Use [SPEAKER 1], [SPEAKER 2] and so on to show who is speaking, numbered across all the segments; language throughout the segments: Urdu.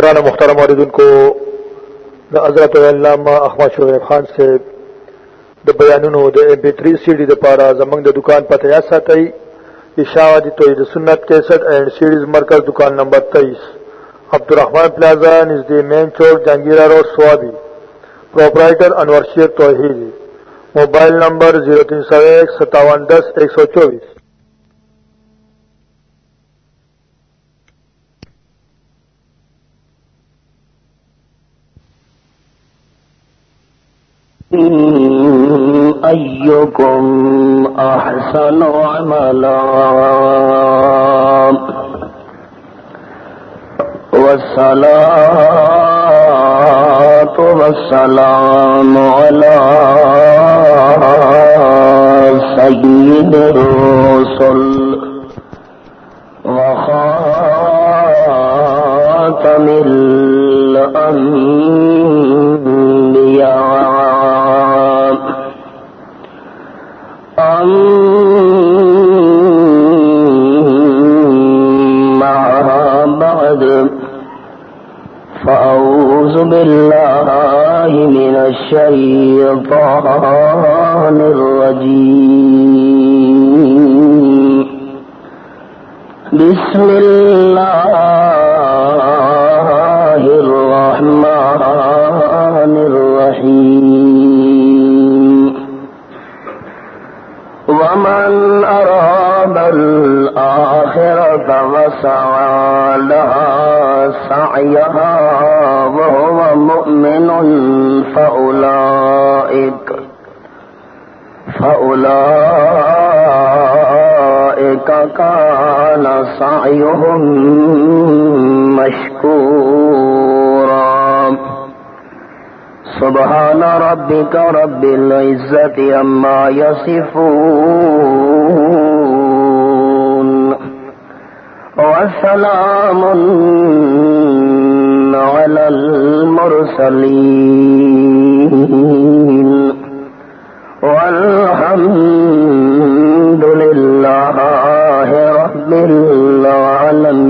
[SPEAKER 1] قرآن مختار مردن کو حضرت علامہ احمد شعیب خان سے د بیانونو د ایم پی 3 سی ڈی د پارا زمنګ د دکان پته یا ساتي اشاعتی توحید سنت 61 اینڈ سیریز مرکز دکان نمبر 23 عبدالرحمن پلازا نزد مین چوک، Jahangira road Swabi proprietor Anwar Sher Tauheed mobile number 03015710124
[SPEAKER 2] أيكم أحسن عملا؟ والصلاة والسلام على سيد الرسل وخاتم الأنبياء. أما بعد فأعوذ بالله من الشيطان الرجيم. بسم الله الرحمن الرحيم. ومن أراد الآخرة وسعى لها سعيها وهو مؤمن فأولئك فأولئك كان سعيهم مشكورا سبحان ربك رب العزة عما يصفون. وسلام على المرسلين. والحمد لله رب العالمين.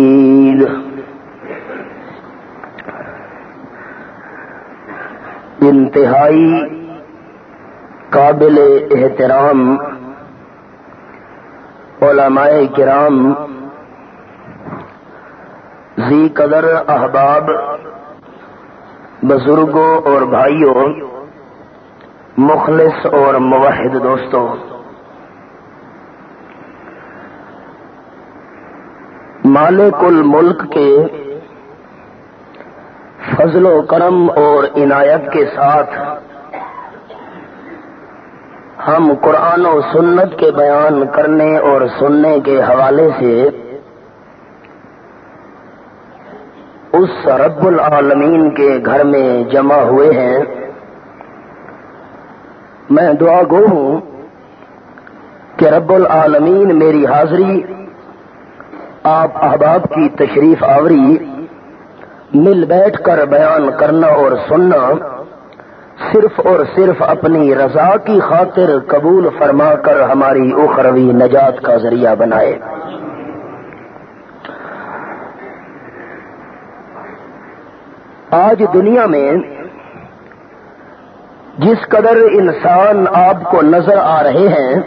[SPEAKER 2] انتہائی قابل احترام علماء کرام زی قدر احباب بزرگوں اور بھائیوں، مخلص اور موحد دوستوں، مالک الملک کے فضل و کرم اور عنایت کے ساتھ ہم قرآن و سنت کے بیان کرنے اور سننے کے حوالے سے اس رب العالمین کے گھر میں جمع ہوئے ہیں۔ میں دعا گو ہوں کہ رب العالمین میری حاضری، آپ احباب کی تشریف آوری مل بیٹھ کر بیان کرنا اور سننا صرف اور صرف اپنی رضا کی خاطر قبول فرما کر ہماری اخروی نجات کا ذریعہ بنائے۔ آج دنیا میں جس قدر انسان آپ کو نظر آ رہے ہیں،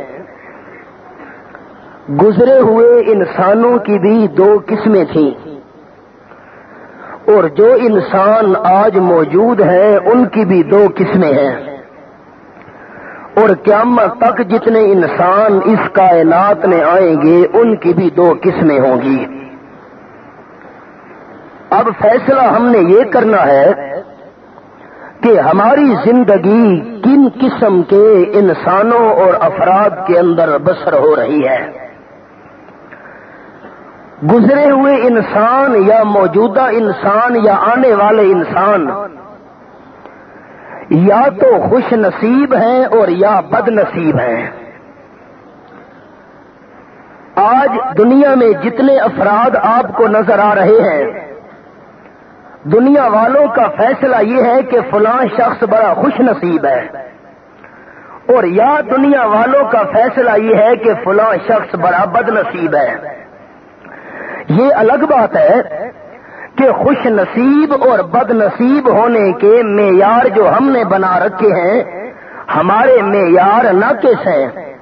[SPEAKER 2] گزرے ہوئے انسانوں کی بھی دو قسمیں تھیں۔ اور جو انسان آج موجود ہیں، ان کی بھی دو قسمیں ہیں۔ اور قیامت تک جتنے انسان اس کائنات میں آئیں گے، ان کی بھی دو قسمیں ہوں گی۔ اب فیصلہ ہم نے یہ کرنا ہے کہ ہماری زندگی کن قسم کے انسانوں اور افراد کے اندر بسر ہو رہی ہے۔ گزرے ہوئے انسان یا موجودہ انسان یا آنے والے انسان یا تو خوش نصیب ہیں اور یا بد نصیب ہیں۔ آج دنیا میں جتنے افراد آپ کو نظر آ رہے ہیں، دنیا والوں کا فیصلہ یہ ہے کہ فلاں شخص بڑا خوش نصیب ہے۔ اور یا دنیا والوں کا فیصلہ یہ ہے کہ فلاں شخص بڑا بد نصیب ہے۔ یہ الگ بات ہے کہ خوش نصیب اور بد نصیب ہونے کے معیار جو ہم نے بنا رکھے ہیں، ہمارے معیار ناقص ہیں۔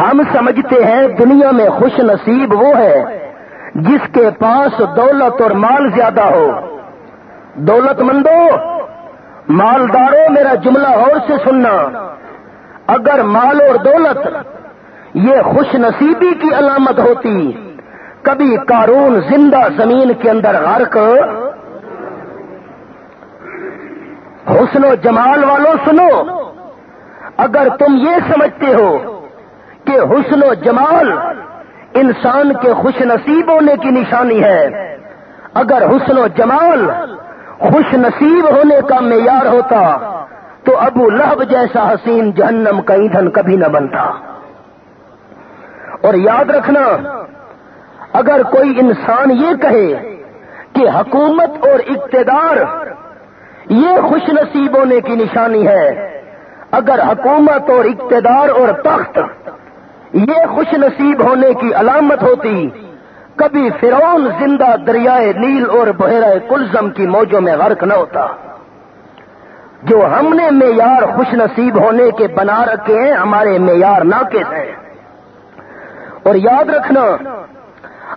[SPEAKER 2] ہم سمجھتے ہیں دنیا میں خوش نصیب وہ ہے جس کے پاس دولت اور مال زیادہ ہو۔ دولت مندو، مالداروں، میرا جملہ اور سے سننا۔ اگر مال اور دولت یہ خوش نصیبی کی علامت ہوتی کبھی کارون زندہ زمین کے اندر غرق، حسن و جمال والوں سنو، اگر تم یہ سمجھتے ہو کہ حسن و جمال انسان کے خوش نصیب ہونے کی نشانی ہے، اگر حسن و جمال خوش نصیب ہونے کا معیار ہوتا، تو ابو لہب جیسا حسین جہنم کا ایندھن کبھی نہ بنتا۔ اور یاد رکھنا اگر کوئی انسان یہ کہے کہ حکومت اور اقتدار یہ خوش نصیب ہونے کی نشانی ہے، اگر حکومت اور اقتدار اور تخت یہ خوش نصیب ہونے کی علامت ہوتی، کبھی فرون زندہ دریائے نیل اور بحیرہ کلزم کی موجوں میں غرق نہ ہوتا۔ جو ہم نے معیار خوش نصیب ہونے کے بنا رکھے ہیں، ہمارے معیار ناقص ہیں۔ اور یاد رکھنا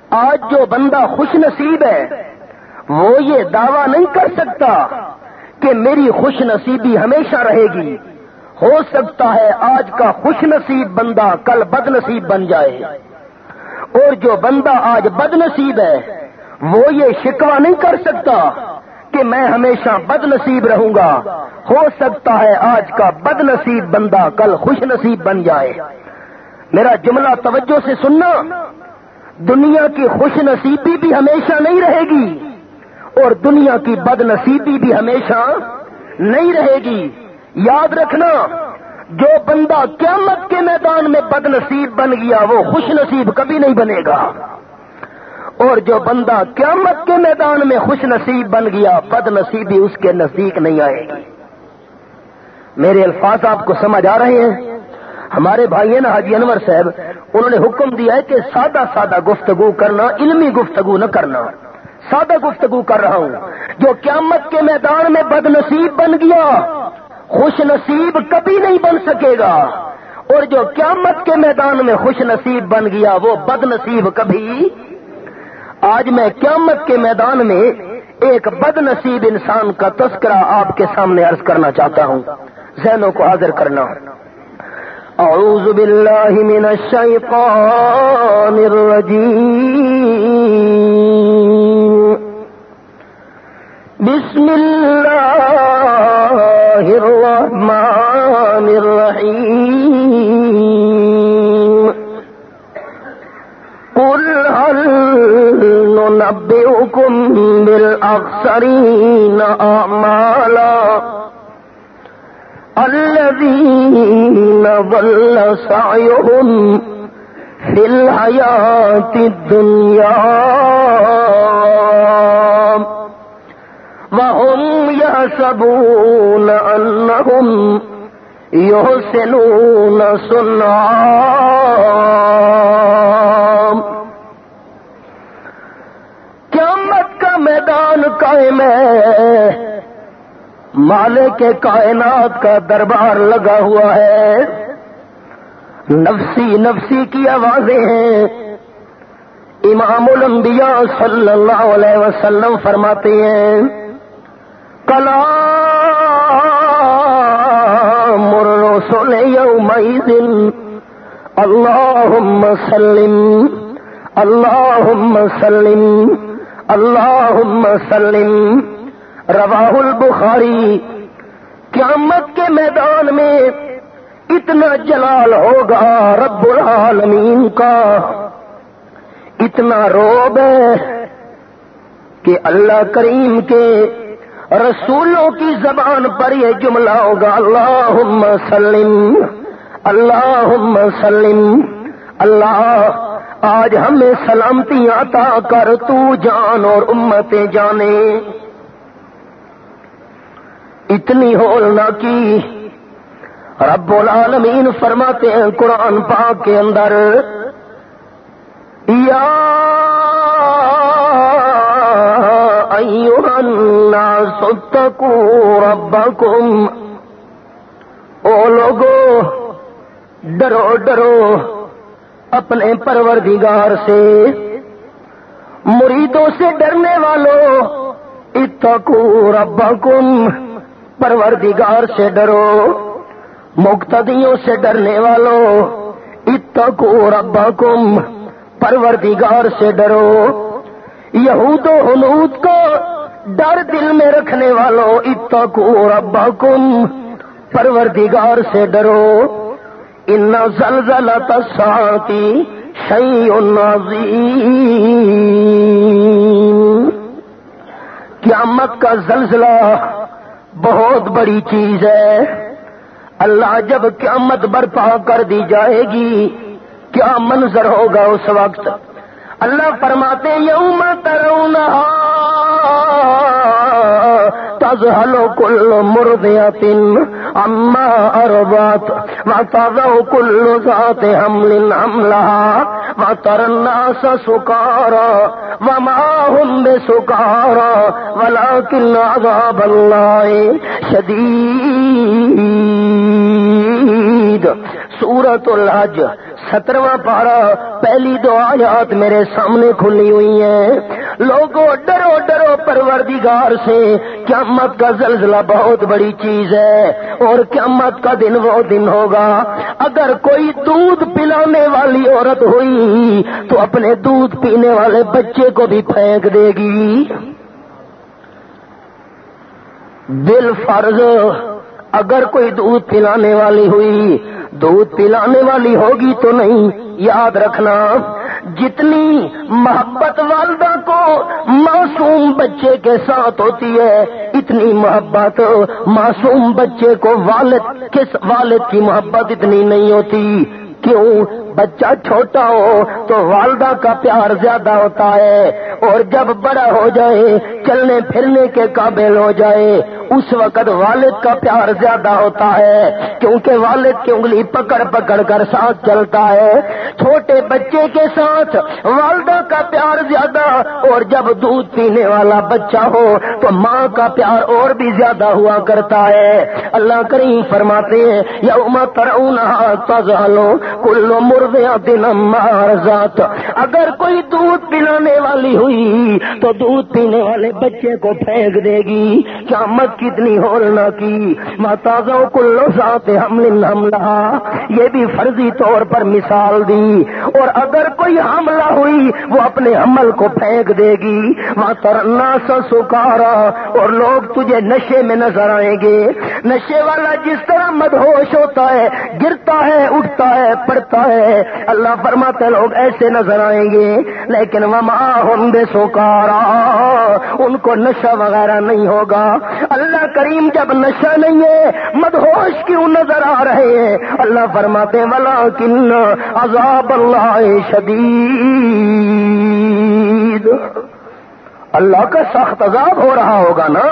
[SPEAKER 2] آج جو بندہ خوش نصیب ہے، وہ یہ دعویٰ نہیں کر سکتا کہ میری خوش نصیبی ہمیشہ رہے گی۔ ہو سکتا ہے آج کا خوش نصیب بندہ کل بد نصیب بن جائے۔ اور جو بندہ آج بد نصیب ہے، وہ یہ شکوا نہیں کر سکتا کہ میں ہمیشہ بد نصیب رہوں گا۔ ہو سکتا ہے آج کا بد نصیب بندہ کل خوش نصیب بن جائے۔ میرا جملہ توجہ سے سننا۔ دنیا کی خوش نصیبی بھی ہمیشہ نہیں رہے گی اور دنیا کی بد نصیبی بھی ہمیشہ نہیں رہے گی۔ یاد رکھنا، جو بندہ قیامت کے میدان میں بد نصیب بن گیا، وہ خوش نصیب کبھی نہیں بنے گا۔ اور جو بندہ قیامت کے میدان میں خوش نصیب بن گیا، بد نصیبی اس کے نزدیک نہیں آئے گی۔ میرے الفاظ آپ کو سمجھ آ رہے ہیں؟ ہمارے بھائی ہیں نا حاجی انور صاحب، انہوں نے حکم دیا ہے کہ سادہ سادہ گفتگو کرنا، علمی گفتگو نہ کرنا۔ سادہ گفتگو کر رہا ہوں۔ جو قیامت کے میدان میں بد نصیب بن گیا، خوش نصیب کبھی نہیں بن سکے گا۔ اور جو قیامت کے میدان میں خوش نصیب بن گیا، وہ بد نصیب کبھی۔ آج میں قیامت کے میدان میں ایک بد نصیب انسان کا تذکرہ آپ کے سامنے عرض کرنا چاہتا ہوں۔ ذہنوں کو حاضر کرنا۔ أعوذ بالله من الشيطان الرجيم. بسم الله الرحمن الرحيم. قل هل ننبئكم بالأخسرين أعمالا؟ الذين ضل سعيهم في الحياة الدنيا وهم يحسبون أنهم يحسنون صنعا. قیامت کا میدان قائم ہے۔ مالک کے کائنات کا دربار لگا ہوا ہے۔ نفسی نفسی کی آوازیں ہیں۔ امام الانبیاء صلی اللہ علیہ وسلم فرماتے ہیں کلا مرسل یومئذ اللہم سلم اللہم سلم اللہم سلم رواہ البخاری، قیامت کے میدان میں اتنا جلال ہوگا رب العالمین کا۔ اتنا روب ہے کہ اللہ کریم کے رسولوں کی زبان پر یہ جملہ ہوگا اللہ سلم اللہ سلم، اللہ، آج ہمیں سلامتی عطا کر تو جان اور امتیں جانے۔ اتنی ہولنا کی۔ رب العالمین فرماتے ہیں قرآن پاک کے اندر، یا ایوہ الناس اتقوا ربکم۔ او لوگو، ڈرو ڈرو اپنے پروردگار سے۔ مریدوں سے ڈرنے والوں اتقوا ربکم۔ پروردگار سے ڈرو، مقتدیوں سے ڈرنے والوں اتقوا ربکم، پروردگار سے ڈرو۔ یہود و حنود کو ڈر دل میں رکھنے والوں اتقوا ربکم، پروردگار سے ڈرو۔ ان زلزلہ تساتی عظیم۔ قیامت کا زلزلہ بہت بڑی چیز ہے۔ اللہ جب قیامت برپا کر دی جائے گی، کیا منظر ہوگا اس وقت؟ اللہ فرماتے یوم ترون تزہل کل مردیات اما اربات وتضع كل ذات حمل حملها وتر الناس سکارا وما هم بسکارا ولكن عذاب الله شديد سورة الحج سترواں پارا پہلی دو آیات میرے سامنے کھلی ہوئی ہیں۔ لوگوں، ڈرو ڈرو پروردگار سے۔ قیامت کا زلزلہ بہت بڑی چیز ہے اور قیامت کا دن وہ دن ہوگا۔ اگر کوئی دودھ پلانے والی عورت ہوئی تو اپنے دودھ پینے والے بچے کو بھی پھینک دے گی۔ دل فرض اگر کوئی دودھ پلانے والی ہوئی، دودھ پلانے والی ہوگی تو نہیں، یاد رکھنا، جتنی محبت والدہ کو معصوم بچے کے ساتھ ہوتی ہے، اتنی محبت معصوم بچے کو والد کس والد کی محبت اتنی نہیں ہوتی، کیوں؟ بچہ چھوٹا ہو تو والدہ کا پیار زیادہ ہوتا ہے۔ اور جب بڑا ہو جائے، چلنے پھرنے کے قابل ہو جائے۔ اس وقت والد کا پیار زیادہ ہوتا ہے، کیونکہ والد کی انگلی پکڑ پکڑ کر ساتھ چلتا ہے۔ چھوٹے بچے کے ساتھ والدہ کا پیار زیادہ، اور جب دودھ پینے والا بچہ ہو تو ماں کا پیار اور بھی زیادہ ہوا کرتا ہے۔ اللہ کریم فرماتے ہیں یا تزالو کلو مرغیا دن ذات۔ اگر کوئی دودھ پلانے والی ہوئی تو دودھ پینے والے بچے کو پھینک دے گی۔ کیا مت کتنی ہولنا کی۔ ماتا کلو ذات حمل حملہ یہ بھی فرضی طور پر مثال دی۔ اور اگر کوئی حملہ ہوئی وہ اپنے حمل کو پھینک دے گی۔ وہاں ترنا سا سکارا۔ اور لوگ تجھے نشے میں نظر آئیں گے۔ نشے والا جس طرح مدہوش ہوتا ہے، گرتا ہے، اٹھتا ہے پڑتا ہے۔ اللہ فرماتے لوگ ایسے نظر آئیں گے۔ لیکن وما ہم بے سوکارا ان کو نشہ وغیرہ نہیں ہوگا۔ اللہ کریم جب نشہ نہیں ہے، مدہوش کیوں نظر آ رہے ہیں؟ اللہ فرماتے والا کن عذاب اللہ شدید اللہ کا سخت عذاب ہو رہا ہوگا نا۔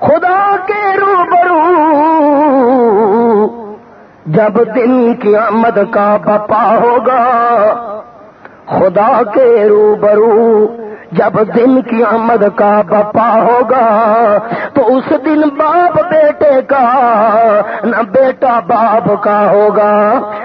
[SPEAKER 2] خدا کے روبرو۔ جب دن کی آمد کا بپا ہوگا خدا کے روبرو جب دن کی آمد کا بپا ہوگا تو اس دن باپ بیٹے کا نہ بیٹا باپ کا ہوگا،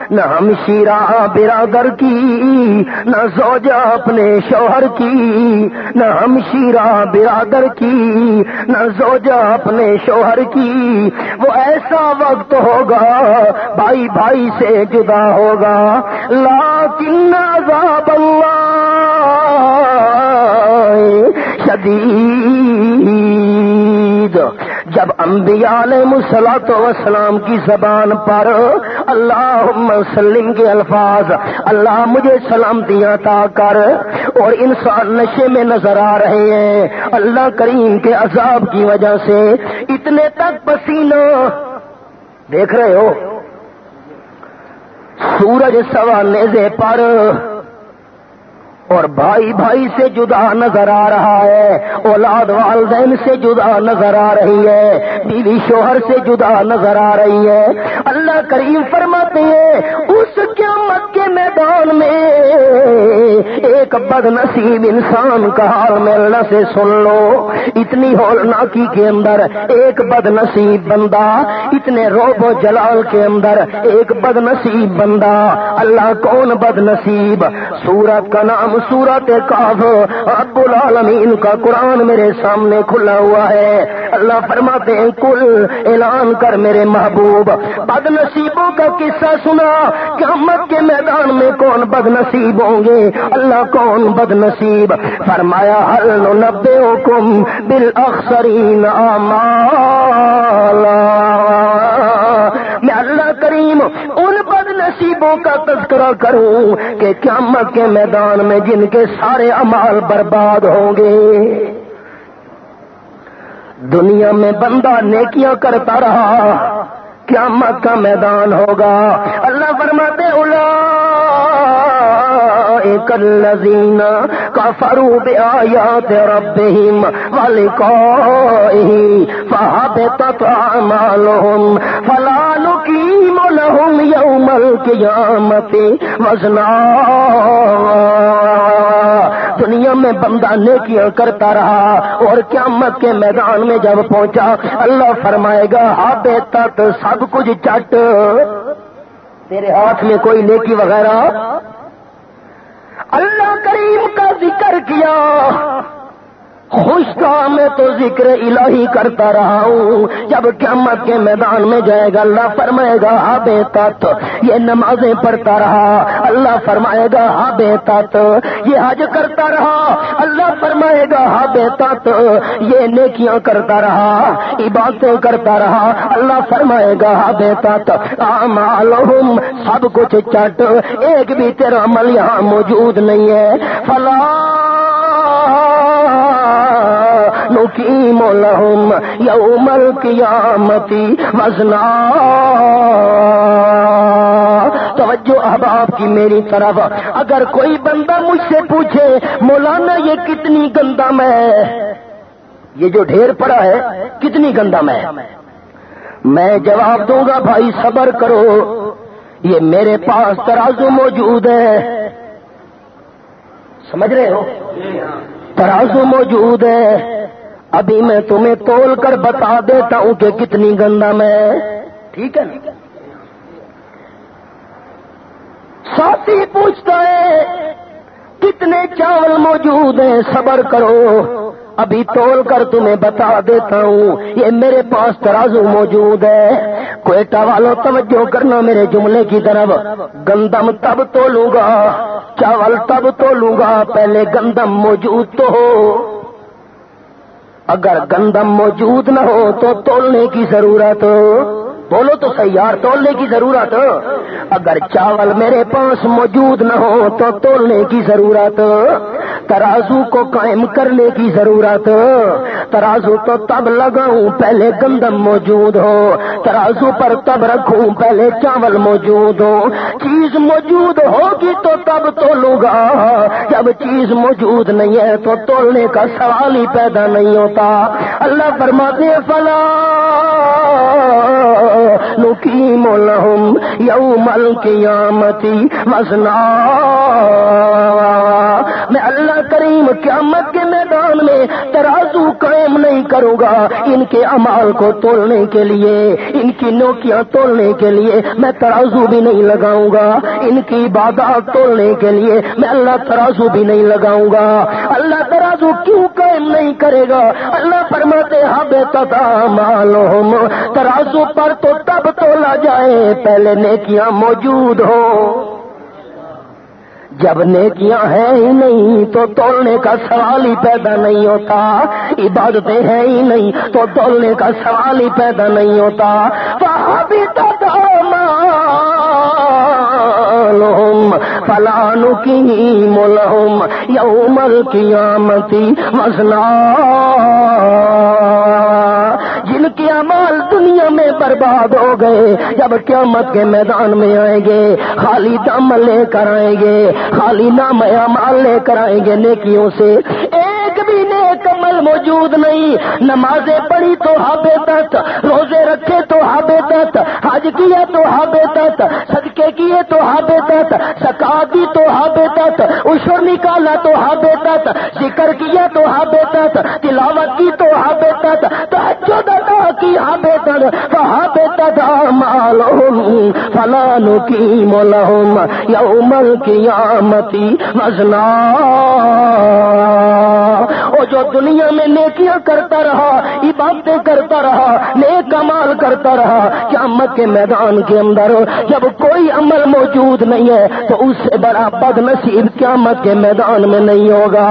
[SPEAKER 2] نہ ہم شیرا برادر کی، نہ زوجہ اپنے شوہر کی، نہ ہم شیرا برادر کی، نہ زوجہ اپنے شوہر کی۔ وہ ایسا وقت ہوگا، بھائی بھائی سے جدا ہوگا۔ لاکن عذاب اللہ شدید۔ جب انبیاء علیہ مسلط وسلام کی زبان پر اللہ مسلم کے الفاظ، اللہ مجھے سلامتیاں تا کر اور انسان نشے میں نظر آ رہے ہیں۔ اللہ کریم کے عذاب کی وجہ سے اتنے تک پسینہ۔ دیکھ رہے ہو؟ سورج سوا نیزے پر اور بھائی بھائی سے جدا نظر آ رہا ہے، اولاد والدین سے جدا نظر آ رہی ہے، بیوی شوہر سے جدا نظر آ رہی ہے۔ اللہ کریم فرماتے ہیں، اس قیامت کے میدان میں ایک بد نصیب انسان کا حال ملنا سے سن لو۔ اتنی ہولناکی کے اندر ایک بد نصیب بندہ، اتنے روب و جلال کے اندر ایک بد نصیب بندہ، اللہ کون بد نصیب سورت کا نام سورت کاف رب العالمین کا قرآن میرے سامنے کھلا ہوا ہے، اللہ فرماتے ہیں کل اعلان کر میرے محبوب بد نصیبوں کا قصہ سنا، قیامت کے میدان میں کون بد نصیب ہوں گے؟ اللہ کون بد نصیب فرمایا ہل نبے حکم بل اخسرین نصیبوں کا تذکرہ کروں کہ قیامت کے میدان میں جن کے سارے امال برباد ہوں گے۔ دنیا میں بندہ نیکیاں کرتا رہا، قیامت کا میدان ہوگا۔ اللہ فرماتے الا الذين كفروا بآيات ربهم ولقائه فهبطت أعمالهم فلا نقيم لهم يوم القيامة وزنا. دنیا میں بندہ نیکیاں کرتا رہا اور قیامت کے میدان میں جب پہنچا، اللہ فرمائے گا ہاتھ تک سب کچھ چٹ تیرے ہاتھ میں کوئی نیکی وغیرہ؟ اللہ کریم کا ذکر کیا۔ خوش تھا میں تو ذکر الہی کرتا رہا ہوں۔ جب قیامت کے میدان میں جائے گا، اللہ فرمائے گا ہاں بے تت، یہ نمازیں پڑھتا رہا۔ اللہ فرمائے گا ہاں بے تت، یہ حج کرتا رہا۔ اللہ فرمائے گا ہاں بے تت، یہ نیکیاں کرتا رہا، عبادتیں کرتا رہا۔ اللہ فرمائے گا ہاں بے تت معلوم سب کچھ چٹ، ایک بھی تیرا عمل یہاں موجود نہیں ہے۔ فلاں نقیم لهم يوم القيامة وزنا. توجہ احباب کی میری طرف. اگر کوئی بندہ مجھ سے پوچھے، مولانا یہ کتنی گندا میں یہ جو ڈھیر پڑا ہے، کتنی گندا میں میں جواب دوں گا، بھائی صبر کرو، یہ میرے پاس ترازو موجود ہے۔ سمجھ رہے ہو؟ ترازو موجود ہے۔ ابھی میں تمہیں تول کر بتا دیتا ہوں کہ کتنی گندا میں ٹھیک ہے نا؟ ساتھی پوچھتا ہے، کتنے چاول موجود ہیں؟ صبر کرو۔ ابھی تول کر تمہیں بتا دیتا ہوں، یہ میرے پاس ترازو موجود ہے۔ کوئٹہ والوں، توجہ کرنا میرے جملے کی طرف۔ گندم تب تولوں گا، چاول تب تولوں گا، پہلے گندم موجود تو ہو۔ اگر گندم موجود نہ ہو تو تولنے کی ضرورت بولو تو سیار تولنے کی ضرورت۔ اگر چاول میرے پاس موجود نہ ہو تو تولنے کی ضرورت۔ ترازو کو قائم کرنے کی ضرورت۔ ترازو تو تب لگاؤں پہلے گندم موجود ہو۔ ترازو پر تب رکھوں پہلے چاول موجود ہو۔ چیز موجود ہوگی تو تب تولوں گا۔ جب چیز موجود نہیں ہے تو تولنے کا سوال ہی پیدا نہیں ہوتا۔ اللہ فرماتے فلا نقیم لهم يوم القيامة وزنا. میں اللہ کریم قیامت کے میدان میں ترازو قائم نہیں کروں گا۔ ان کے امال کو تولنے کے لیے، ان کی نوکیاں تولنے کے لیے میں ترازو بھی نہیں لگاؤں گا۔ ان کی عبادات تولنے کے لیے میں اللہ ترازو بھی نہیں لگاؤں گا۔ اللہ ترازو کیوں قائم نہیں کرے گا؟ اللہ فرماتے ہاں بے معلوم ترازو پر تو تب تولا جائے، پہلے نیکیاں موجود ہو جب نیکیاں ہیں ہی نہیں تو تولنے کا سوال ہی پیدا نہیں ہوتا۔ عبادتیں ہیں ہی نہیں تو تولنے کا سوال ہی پیدا نہیں ہوتا۔ بھی تو فلانو کی ملحم یومل قیامتی مسنا کے امال دنیا میں برباد ہو گئے۔ جب قیامت کے میدان میں آئیں گے، خالی دم لے کر آئیں گے، خالی نام امال لے کر آئیں گے، نیکیوں سے ایک بھی نیک عمل موجود نہیں۔ نمازیں پڑھی تو ہابے تت روزے رکھے تو ہابے تت حج کیا تو ہابے تت صدقے کیے تو ہابے تت سکا دی تو ہابے تت اشور نکالا تو ہابے تت ذکر کیا تو ہابے تت تلاوت کی تو ہابے تت تحجد ادا کی ہابے تت ہابے تت فلان کی مولہم یوم القیامتی وزنا۔ وہ جو دنیا میں نیکیاں کرتا رہا، عبادتیں کرتا رہا، نیک کمال کرتا رہا، قیامت کے میدان کے اندر جب کوئی عمل موجود نہیں ہے، تو اس سے بڑا بد نصیب قیامت کے میدان میں نہیں ہوگا۔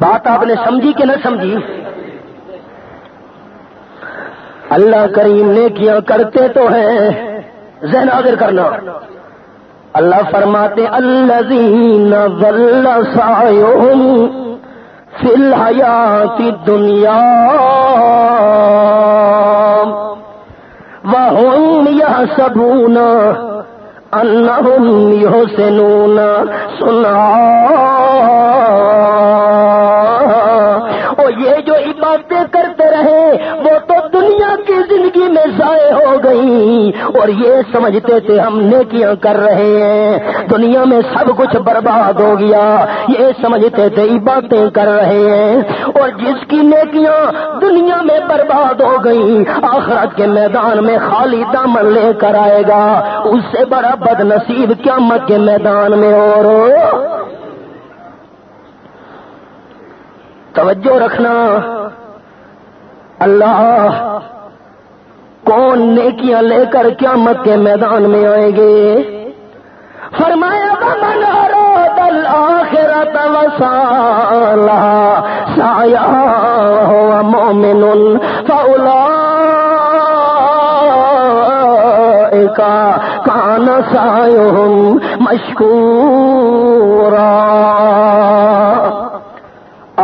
[SPEAKER 2] بات آپ نے سمجھی کہ نہ سمجھی؟ اللہ کریم نے کیا کرتے تو ہیں، ذہن حاضر کرنا۔ اللہ فرماتے الذین ظل سعیہم فی الحیات الدنیا. وهم يحسبون انہم یحسنون سنعا اور یہ جو عبادتیں کرتے رہے وہ دنیا کی زندگی میں ضائع ہو گئی اور یہ سمجھتے تھے ہم نیکیاں کر رہے ہیں۔ دنیا میں سب کچھ برباد ہو گیا۔ یہ سمجھتے تھے عبادتیں کر رہے ہیں۔ اور جس کی نیکیاں دنیا میں برباد ہو گئی، آخرت کے میدان میں خالی دامن لے کر آئے گا۔ اس سے بڑا بد نصیب قیامت کے میدان میں اور توجہ رکھنا۔ اللہ کون نیکیاں لے کر قیامت کے میدان میں آئیں گے؟ فرمایا من اراد الاخرت وسالا سایا هو مؤمن فاولئک کان سعيهم مشکورا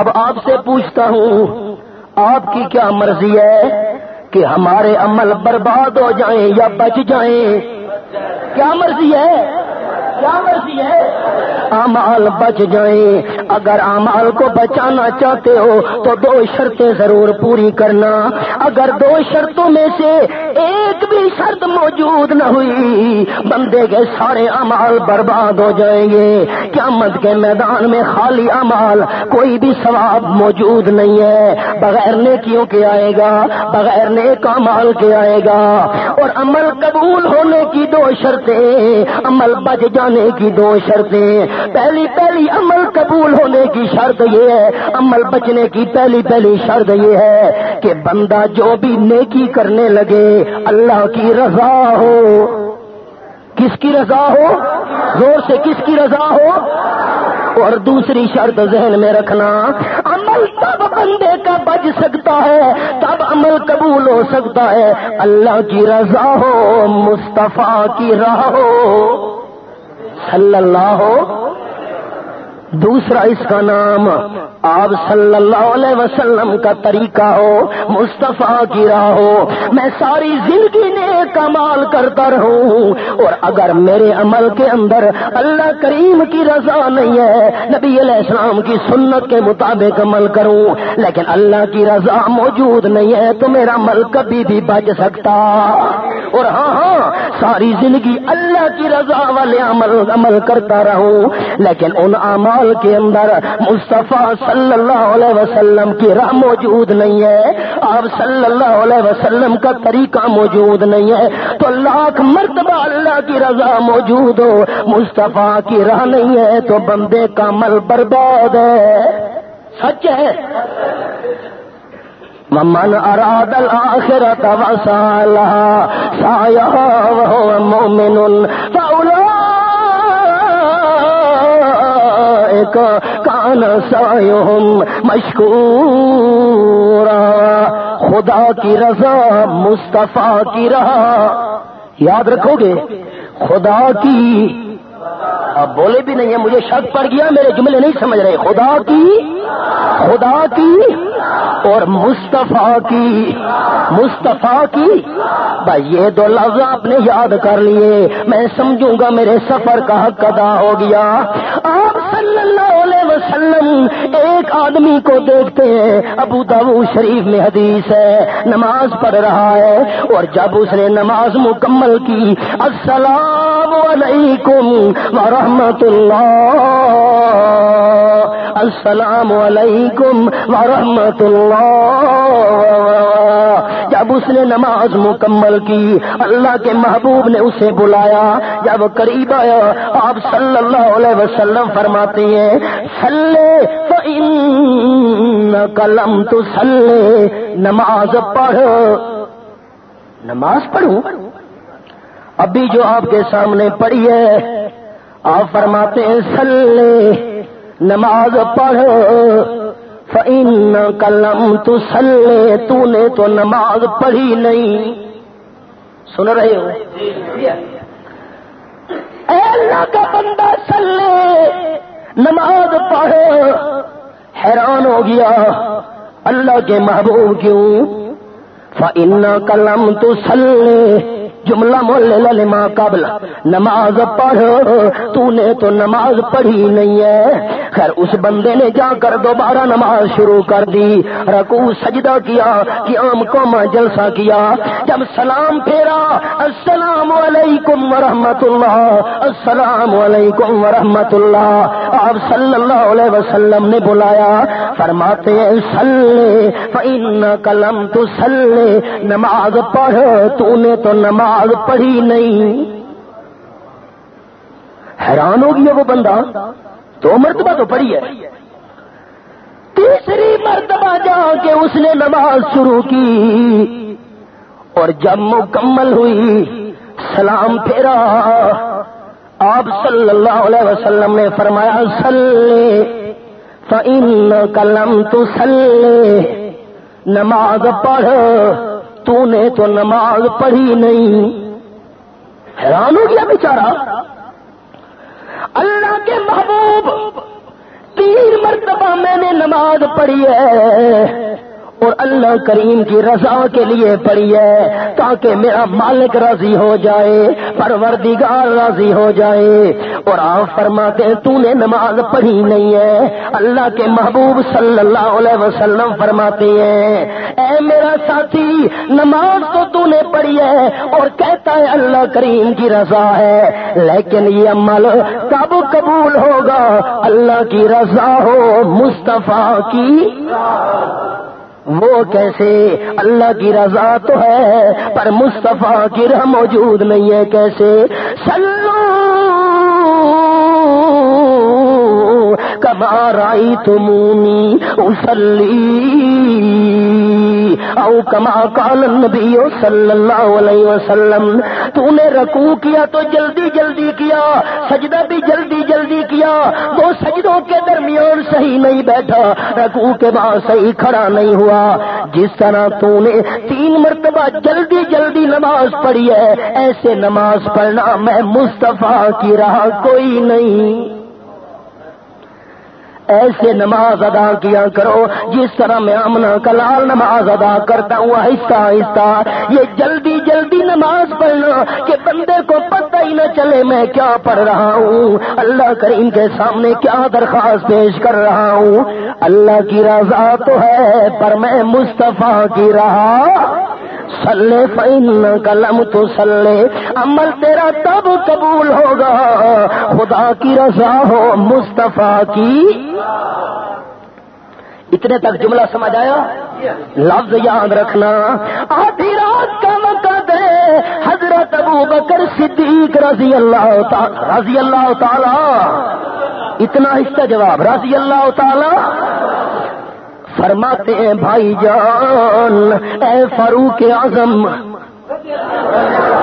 [SPEAKER 2] اب آپ سے پوچھتا ہوں، آپ کی کیا مرضی ہے؟ کہ ہمارے عمل برباد ہو جائیں یا بچ جائیں۔ کیا مرضی ہے؟ کیا مرضی ہے۔ امال بچ جائیں۔ اگر امال کو بچانا چاہتے ہو تو دو شرطیں ضرور پوری کرنا۔ اگر دو شرطوں میں سے ایک بھی شرط موجود نہ ہوئی، بندے کے سارے امال برباد ہو جائیں گے۔ قیامت کے میدان میں خالی امال کوئی بھی ثواب موجود نہیں ہے۔ بغیر نیکیوں کے آئے گا، بغیر نیک امال کے آئے گا۔ اور عمل قبول ہونے کی دو شرطیں، عمل بچ جانے کی دو شرطیں پہلی پہلی عمل قبول ہونے کی شرط یہ ہے، عمل بچنے کی پہلی پہلی شرط یہ ہے کہ بندہ جو بھی نیکی کرنے لگے، اللہ کی رضا ہو۔ کس کی رضا ہو؟ زور سے کس کی رضا ہو؟ اور دوسری شرط ذہن میں رکھنا، عمل تب بندے کا بچ سکتا ہے، تب عمل قبول ہو سکتا ہے۔ اللہ کی رضا ہو، مصطفیٰ کی راہ ہو۔ صلی اللہ ہو دوسرا اس کا نام آپ صلی اللہ علیہ وسلم کا طریقہ ہو، مصطفیٰ کی راہ ہو۔ میں ساری زندگی نے کمال کرتا رہوں۔ اور اگر میرے عمل کے اندر اللہ کریم کی رضا نہیں ہے، نبی علیہ السلام کی سنت کے مطابق عمل کروں، لیکن اللہ کی رضا موجود نہیں ہے تو میرا عمل کبھی بھی بچ سکتا۔ اور ہاں ہاں ساری زندگی اللہ کی رضا والے عمل عمل کرتا رہوں، لیکن ان عمل کے اندر مصطفیٰ صلی اللہ علیہ وسلم کی راہ موجود نہیں ہے۔ آپ صلی اللہ علیہ وسلم کا طریقہ موجود نہیں ہے۔ تو لاکھ مرتبہ اللہ کی رضا موجود ہو۔ مصطفیٰ کی راہ نہیں ہے تو بندے کا عمل برباد ہے۔ سچ ہے۔ ممن اراد الاخرت وسالها سایہ وهو مؤمن کا کان سایہم مشکورا۔ خدا کی رضا، مصطفیٰ کی رہا۔ یاد رکھو گے، خدا کی اب بولے بھی نہیں ہے مجھے شک پڑ گیا، میرے جملے نہیں سمجھ رہے۔ خدا کی خدا کی اور مصطفیٰ کی۔ مصطفیٰ کی۔ بھائی، یہ دو لفظ آپ نے یاد کر لیے۔ میں سمجھوں گا میرے سفر کا حق ادا ہو گیا۔ آپ صلی اللہ علیہ وسلم، ایک آدمی کو دیکھتے ہیں، ابو دابو شریف میں حدیث ہے، نماز پڑھ رہا ہے، اور جب اس نے نماز مکمل کی، السلام علیکم ورحمۃ اللہ۔ السلام علیکم ورحمۃ اللہ جب اس نے نماز مکمل کی، اللہ کے محبوب نے اسے بلایا۔ جب قریب آیا، آپ صلی اللہ علیہ وسلم فرماتے ہیں سلے قلم تو سلے نماز پڑھ۔ نماز پڑھوں ابھی جو آپ کے سامنے پڑھی ہے، آپ فرماتے ہیں سلے نماز پڑھ فعین کلم تو سلے تو نے تو نماز پڑھی نہیں۔ سن رہے ہو؟ اے اللہ کا بندہ سلے نماز پڑھ حیران ہو گیا، اللہ کے محبوب کیوں؟ فعین کلم تو سلے جملہ مول لما قبل۔ نماز پڑھ تو نے تو نماز پڑھی نہیں ہے۔ خیر، اس بندے نے جا کر دوبارہ نماز شروع کر دی۔ رکو سجدہ کیا، قیام قوم جلسہ کیا۔ جب سلام پھیرا، السلام علیکم ورحمۃ اللہ السلام علیکم ورحمۃ اللہ آپ صلی اللہ علیہ وسلم نے بلایا، فرماتے سلے فن قلم تو سلے نماز پڑھ تو نے تو نماز نماز پڑھی نہیں۔ حیران ہو گیا وہ بندہ۔ دو مرتبہ تو پڑھی ہے۔ تیسری مرتبہ جا کے اس نے نماز شروع کی۔ اور جب مکمل ہوئی، سلام پھیرا۔ آپ صلی اللہ علیہ وسلم نے فرمایا سلے فن کلم تو سلے نماز پڑھ۔ تو نے تو نماز پڑھی نہیں۔ حیران ہو گیا بیچارہ۔ اللہ کے محبوب تین مرتبہ میں نے نماز پڑھی ہے۔ اور اللہ کریم کی رضا کے لیے پڑھی ہے تاکہ میرا مالک راضی ہو جائے، پروردگار راضی ہو جائے۔ اور آپ فرماتے ہیں، تو نے نماز پڑھی نہیں ہے۔ اللہ کے محبوب صلی اللہ علیہ وسلم فرماتے ہیں، اے میرا ساتھی، نماز تو تو نے پڑھی ہے اور کہتا ہے اللہ کریم کی رضا ہے، لیکن یہ عمل کب قبول ہوگا؟ اللہ کی رضا ہو، مصطفیٰ کی۔ وہ کیسے اللہ کی رضا تو ہے، پر مصطفیٰ کی راہ موجود نہیں ہے کیسے؟ سلو کما رائی تمونی اسلی او کما کال نبی صلی اللہ علیہ وسلم، تو نے رکوع کیا تو جلدی جلدی کیا، سجدہ بھی جلدی جلدی کیا، وہ سجدوں کے درمیان صحیح نہیں بیٹھا، رکوع کے بعد صحیح کھڑا نہیں ہوا۔ جس طرح تو نے تین مرتبہ جلدی جلدی نماز پڑھی ہے، ایسے نماز پڑھنا میں مصطفیٰ کی راہ کوئی نہیں۔ ایسے نماز ادا کیا کرو جس طرح میں امنا کلال نماز ادا کرتا ہوں، آہستہ آہستہ۔ یہ جلدی جلدی نماز پڑھنا کہ بندے کو پتہ ہی نہ چلے میں کیا پڑھ رہا ہوں۔ اللہ کریم کے سامنے کیا درخواست پیش کر رہا ہوں۔ اللہ کی رضا تو ہے، پر میں مصطفیٰ کی رہا۔ سلے فین قلم تو سلے عمل تیرا تب قبول ہوگا۔ خدا کی رضا ہو، مصطفیٰ کی۔ اتنے تک جملہ سمجھ آیا؟ لفظ یاد رکھنا۔ آدھی رات کا وقت ہے حضرت ابو بکر صدیق رضی اللہ رضی اللہ تعالی۔ اتنا حصہ جواب، رضی اللہ تعالی۔ فرماتے ہیں بھائی جان اے فاروق اعظم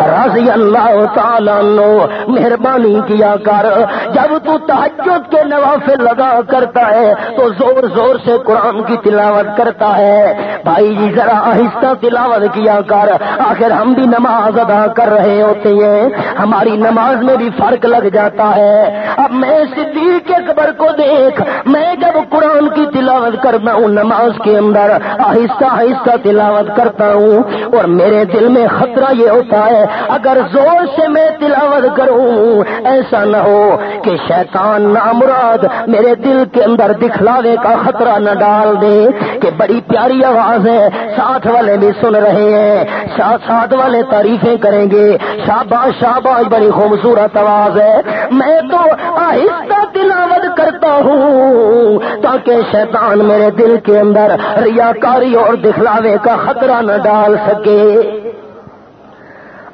[SPEAKER 2] رضی اللہ تعالیٰ نو مہربانی کیا کر۔ جب تو تحجد کے نوافل لگا کرتا ہے، تو زور زور سے قرآن کی تلاوت کرتا ہے۔ بھائی جی ذرا آہستہ تلاوت کیا کر۔ آخر ہم بھی نماز ادا کر رہے ہوتے ہیں۔ ہماری نماز میں بھی فرق لگ جاتا ہے۔ اب میں صدیق اکبر کو دیکھ۔ میں جب قرآن کی تلاوت کرتا ہوں، نماز کے اندر آہستہ آہستہ تلاوت کرتا ہوں اور میرے دل میں خطرہ یہ ہوتا ہے، اگر زور سے میں تلاوت کروں، ایسا نہ ہو کہ شیطان نامراد میرے دل کے اندر دکھلاوے کا خطرہ نہ ڈال دے کہ بڑی پیاری آواز ہے، ساتھ والے بھی سن رہے ہیں ساتھ ساتھ والے تعریفیں کریں گے شاباش شاباش بڑی خوبصورت آواز ہے۔ میں تو آہستہ تلاوت کرتا ہوں تاکہ شیطان میرے دل کے اندر ریاکاری اور دکھلاوے کا خطرہ نہ ڈال سکے۔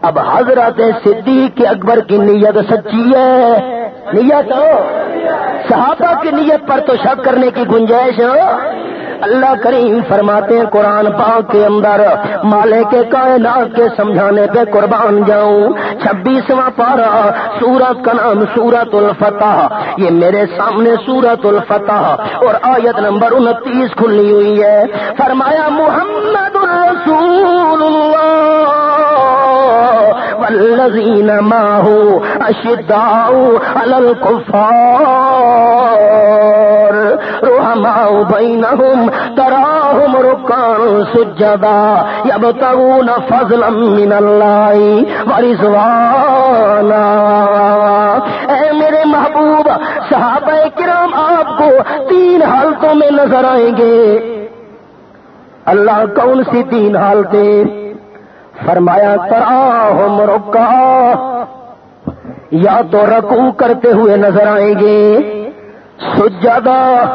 [SPEAKER 2] اب حضرت صدیق اکبر کی نیت سچی ہے؟ نیت صحابہ کی نیت پر تو شک کرنے کی گنجائش اللہ کریم فرماتے ہیں قرآن پاک کے اندر مالے کے کائنات کے سمجھانے پہ قربان جاؤں۔ چھبیسواں پارا سورت کا نام سورت الفتح۔ یہ میرے سامنے سورت الفتح اور آیت نمبر انتیس کھلی ہوئی ہے۔ فرمایا، محمد الرسول اللہ۔ والذین ماہو اشداؤ علی الكفار رحماؤ بینہم تراہم رکان سجدا یبتغون فضلا من اللہ ورزوانا اے میرے محبوب، صحابہ کرام آپ کو تین حالتوں میں نظر آئیں گے۔ اللہ کون سی تین حالتیں؟ فرمایا تراہم رکا۔ یا تو رکو کرتے ہوئے نظر آئیں گے۔ سجدہ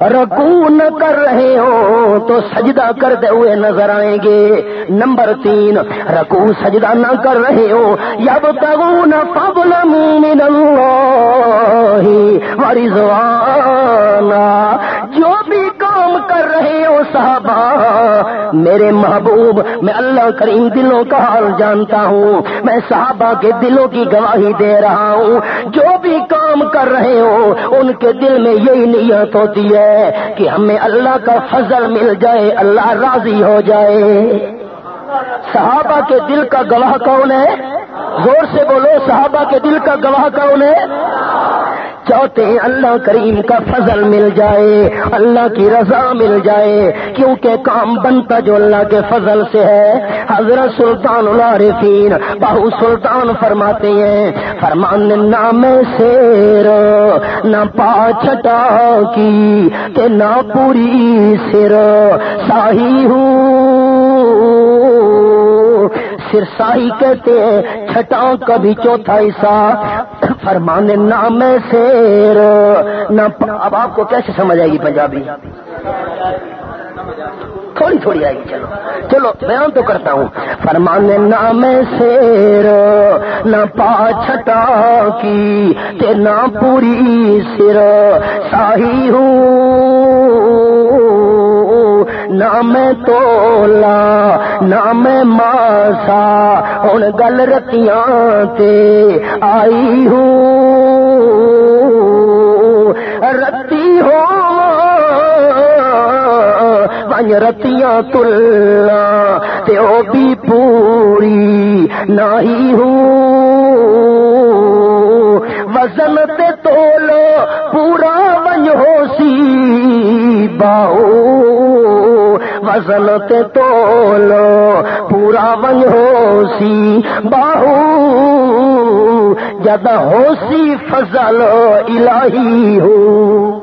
[SPEAKER 2] رکو نہ کر رہے ہو تو سجدہ کرتے ہوئے نظر آئیں گے۔ نمبر تین رکو سجدہ نہ کر رہے ہو۔ یا بتاؤ نہ پبل من اللہ ورزوانا رہے ہو صحابہ؟ میرے محبوب، میں اللہ کریم دلوں کا حال جانتا ہوں۔ میں صحابہ کے دلوں کی گواہی دے رہا ہوں۔ جو بھی کام کر رہے ہو، ان کے دل میں یہی نیت ہوتی ہے کہ ہمیں اللہ کا فضل مل جائے، اللہ راضی ہو جائے۔ صحابہ کے دل کا گواہ کون ہے؟ زور سے بولو، صحابہ کے دل کا گواہ کون ہے؟ چاہتے ہیں اللہ کریم کا فضل مل جائے، اللہ کی رضا مل جائے، کیونکہ کام بنتا جو اللہ کے فضل سے ہے۔ حضرت سلطان العارفین باہو سلطان فرماتے ہیں، فرمان نام سیر، نہ پا چھٹا کی کہ نہ پوری سر۔ ساہی ہوں سرسائی کہتے ہیں چھٹا کبھی چوتھا حصہ۔ فرمان نام سیر. نہ اب آپ کو کیسے سمجھ آئے گی پنجابی؟ تھوڑی تھوڑی آئے گی، چلو۔ چلو، بیان تو کرتا ہوں۔ فرمان نام سیر، نہ پا چھٹا کی، تے نہ پوری سر۔ ساہی ہوں۔ نہ میں تولا نہ میں ماسا ہوں گل رتیاں تے آئی ہوں۔ رتی ہو رتیاں تلا تے او بھی پوری نہ ہوں۔ وزن تے تولو، پورا ونج ہو سی باؤ وزن تے تولو پورا ون ہو سی باہو جد ہو سی فضل الہی ہو۔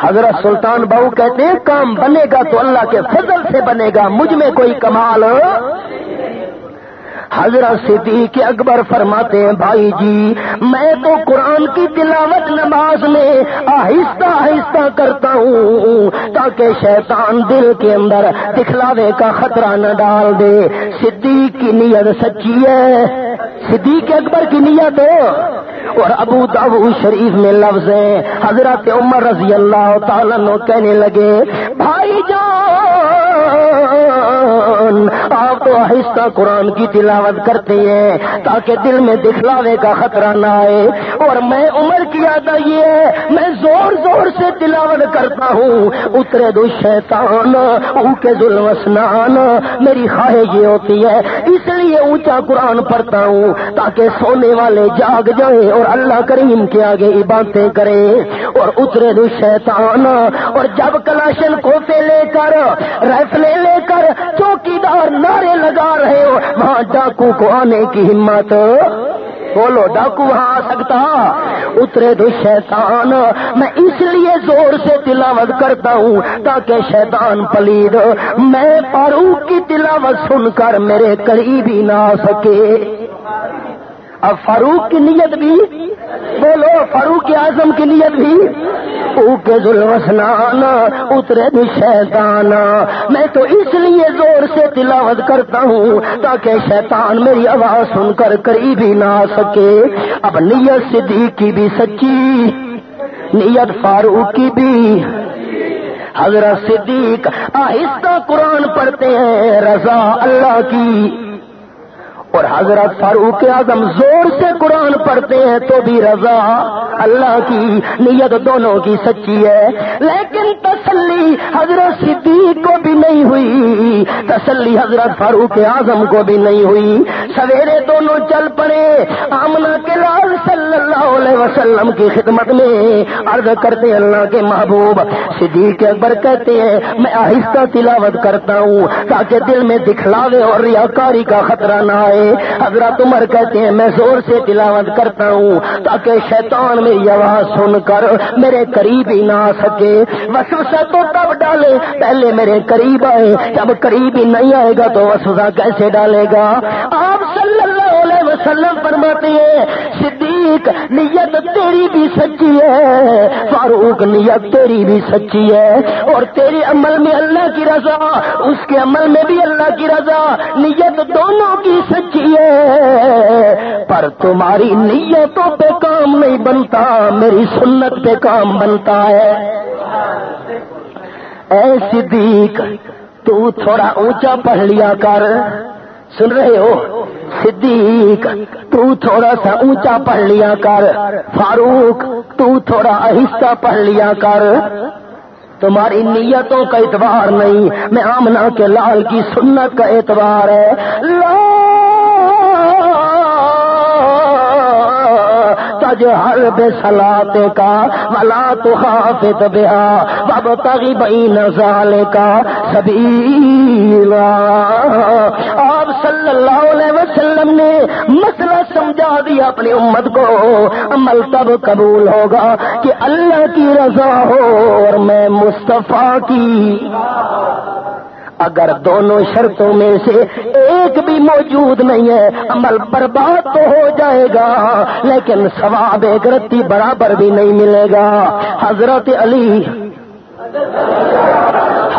[SPEAKER 2] حضرت سلطان بہو کہتے ہیں، کام بنے گا تو اللہ کے فضل سے بنے گا، مجھ میں کوئی کمال۔ حضرت صدیق اکبر فرماتے ہیں، بھائی جی میں تو قرآن کی تلاوت نماز میں آہستہ آہستہ کرتا ہوں تاکہ شیطان دل کے اندر دکھلاوے کا خطرہ نہ ڈال دے۔ صدیق کی نیت سچی ہے۔ صدیق اکبر کی نیت۔ اور ابو دابو شریف میں لفظ ہیں حضرت عمر رضی اللہ تعالیٰ کہنے لگے، بھائی جان آپ تو آہستہ قرآن کی تلاوت کرتے ہیں تاکہ دل میں دکھلاوے کا خطرہ نہ آئے اور میں عمر کی آتا یہ ہے، میں زور زور سے تلاوت کرتا ہوں۔ اترے دو شیطان او کے ظلم اسنان میری خواہش یہ ہوتی ہے، اس لیے اونچا قرآن پڑھتا ہوں تاکہ سونے والے جاگ جائیں اور اللہ کریم کے آگے عبادتیں کریں۔ اور اترے دو شیطان، اور جب کلاشن کوفے لے کر، رائفلیں لے کر، چوکیدار نعرے لگا رہے ہو، وہاں ڈاکو کو آنے کی ہمت۔ بولو، ڈاکو وہاں آ سکتا۔ اترے دو شیطان، میں اس لیے زور سے تلاوت کرتا ہوں تاکہ شیطان پلید۔ میں فاروق کی تلاوت سن کر میرے قریب ہی نہ آ سکے۔ اب فاروق کی نیت بھی، بولو، فاروق اعظم کی نیت بھی۔ کے ظلم اترے بھی شیطان میں تو اس لیے زور سے تلاوت کرتا ہوں تاکہ شیطان میری آواز سن کر قریب ہی نہ آ سکے۔ اب نیت صدیق کی بھی سچی، نیت فاروق کی بھی۔ حضرت صدیق آہستہ قرآن پڑھتے ہیں، رضا اللہ کی۔ اور حضرت فاروق اعظم زور سے قرآن پڑھتے ہیں تو بھی رضا اللہ کی نیت دونوں کی سچی ہے۔ لیکن تسلی حضرت صدیق کو بھی نہیں ہوئی۔ تسلی حضرت فاروق اعظم کو بھی نہیں ہوئی۔ سویرے دونوں چل پڑے۔ آمنا کے لال صلی اللہ علیہ وسلم کی خدمت میں عرض کرتے اللہ کے محبوب۔ صدیق اکبر کہتے ہیں، میں آہستہ تلاوت کرتا ہوں تاکہ دل میں دکھلاوے اور ریاکاری کا خطرہ نہ آئے۔ حضرت عمر کہتے ہیں، میں زور سے تلاوت کرتا ہوں، تاکہ شیطان میری آواز سن کر میرے قریب ہی نہ آ سکے۔ وسوسہ تو تب ڈالے، پہلے میرے قریب آئے، جب قریب ہی نہیں آئے گا تو وسوسہ کیسے ڈالے گا؟ آپ صلی اللہ وسلم فرماتے ہیں، صدیق، نیت تیری بھی سچی ہے، فاروق، نیت تیری بھی سچی ہے، اور تیرے عمل میں اللہ کی رضا، اس کے عمل میں بھی اللہ کی رضا، نیت دونوں کی سچی ہے، پر تمہاری نیتوں پہ کام نہیں بنتا، میری سنت پہ کام بنتا ہے۔ اے صدیق، تو تھوڑا اونچا پڑھ لیا کر۔ سن رہے ہو؟ صدیق، تو تھوڑا سا اونچا پڑھ لیا کر۔ فاروق، تو تھوڑا آہستہ پڑھ لیا کر۔ تمہاری نیتوں کا اعتبار نہیں، میں آمنا کے لال کی سنت کا اعتبار ہے۔ لال ہر بے سلاتے کا ملا تو خافت بیا بب تغی بئی کا سبھی آپ صلی اللہ علیہ وسلم نے مسئلہ سمجھا دیا اپنی امت کو۔ عمل تب قبول ہوگا کہ اللہ کی رضا ہو اور میں مصطفیٰ کی۔ اگر دونوں شرطوں میں سے ایک بھی موجود نہیں ہے، عمل برباد تو ہو جائے گا، لیکن ثواب ایک رتی برابر بھی نہیں ملے گا۔ حضرت علی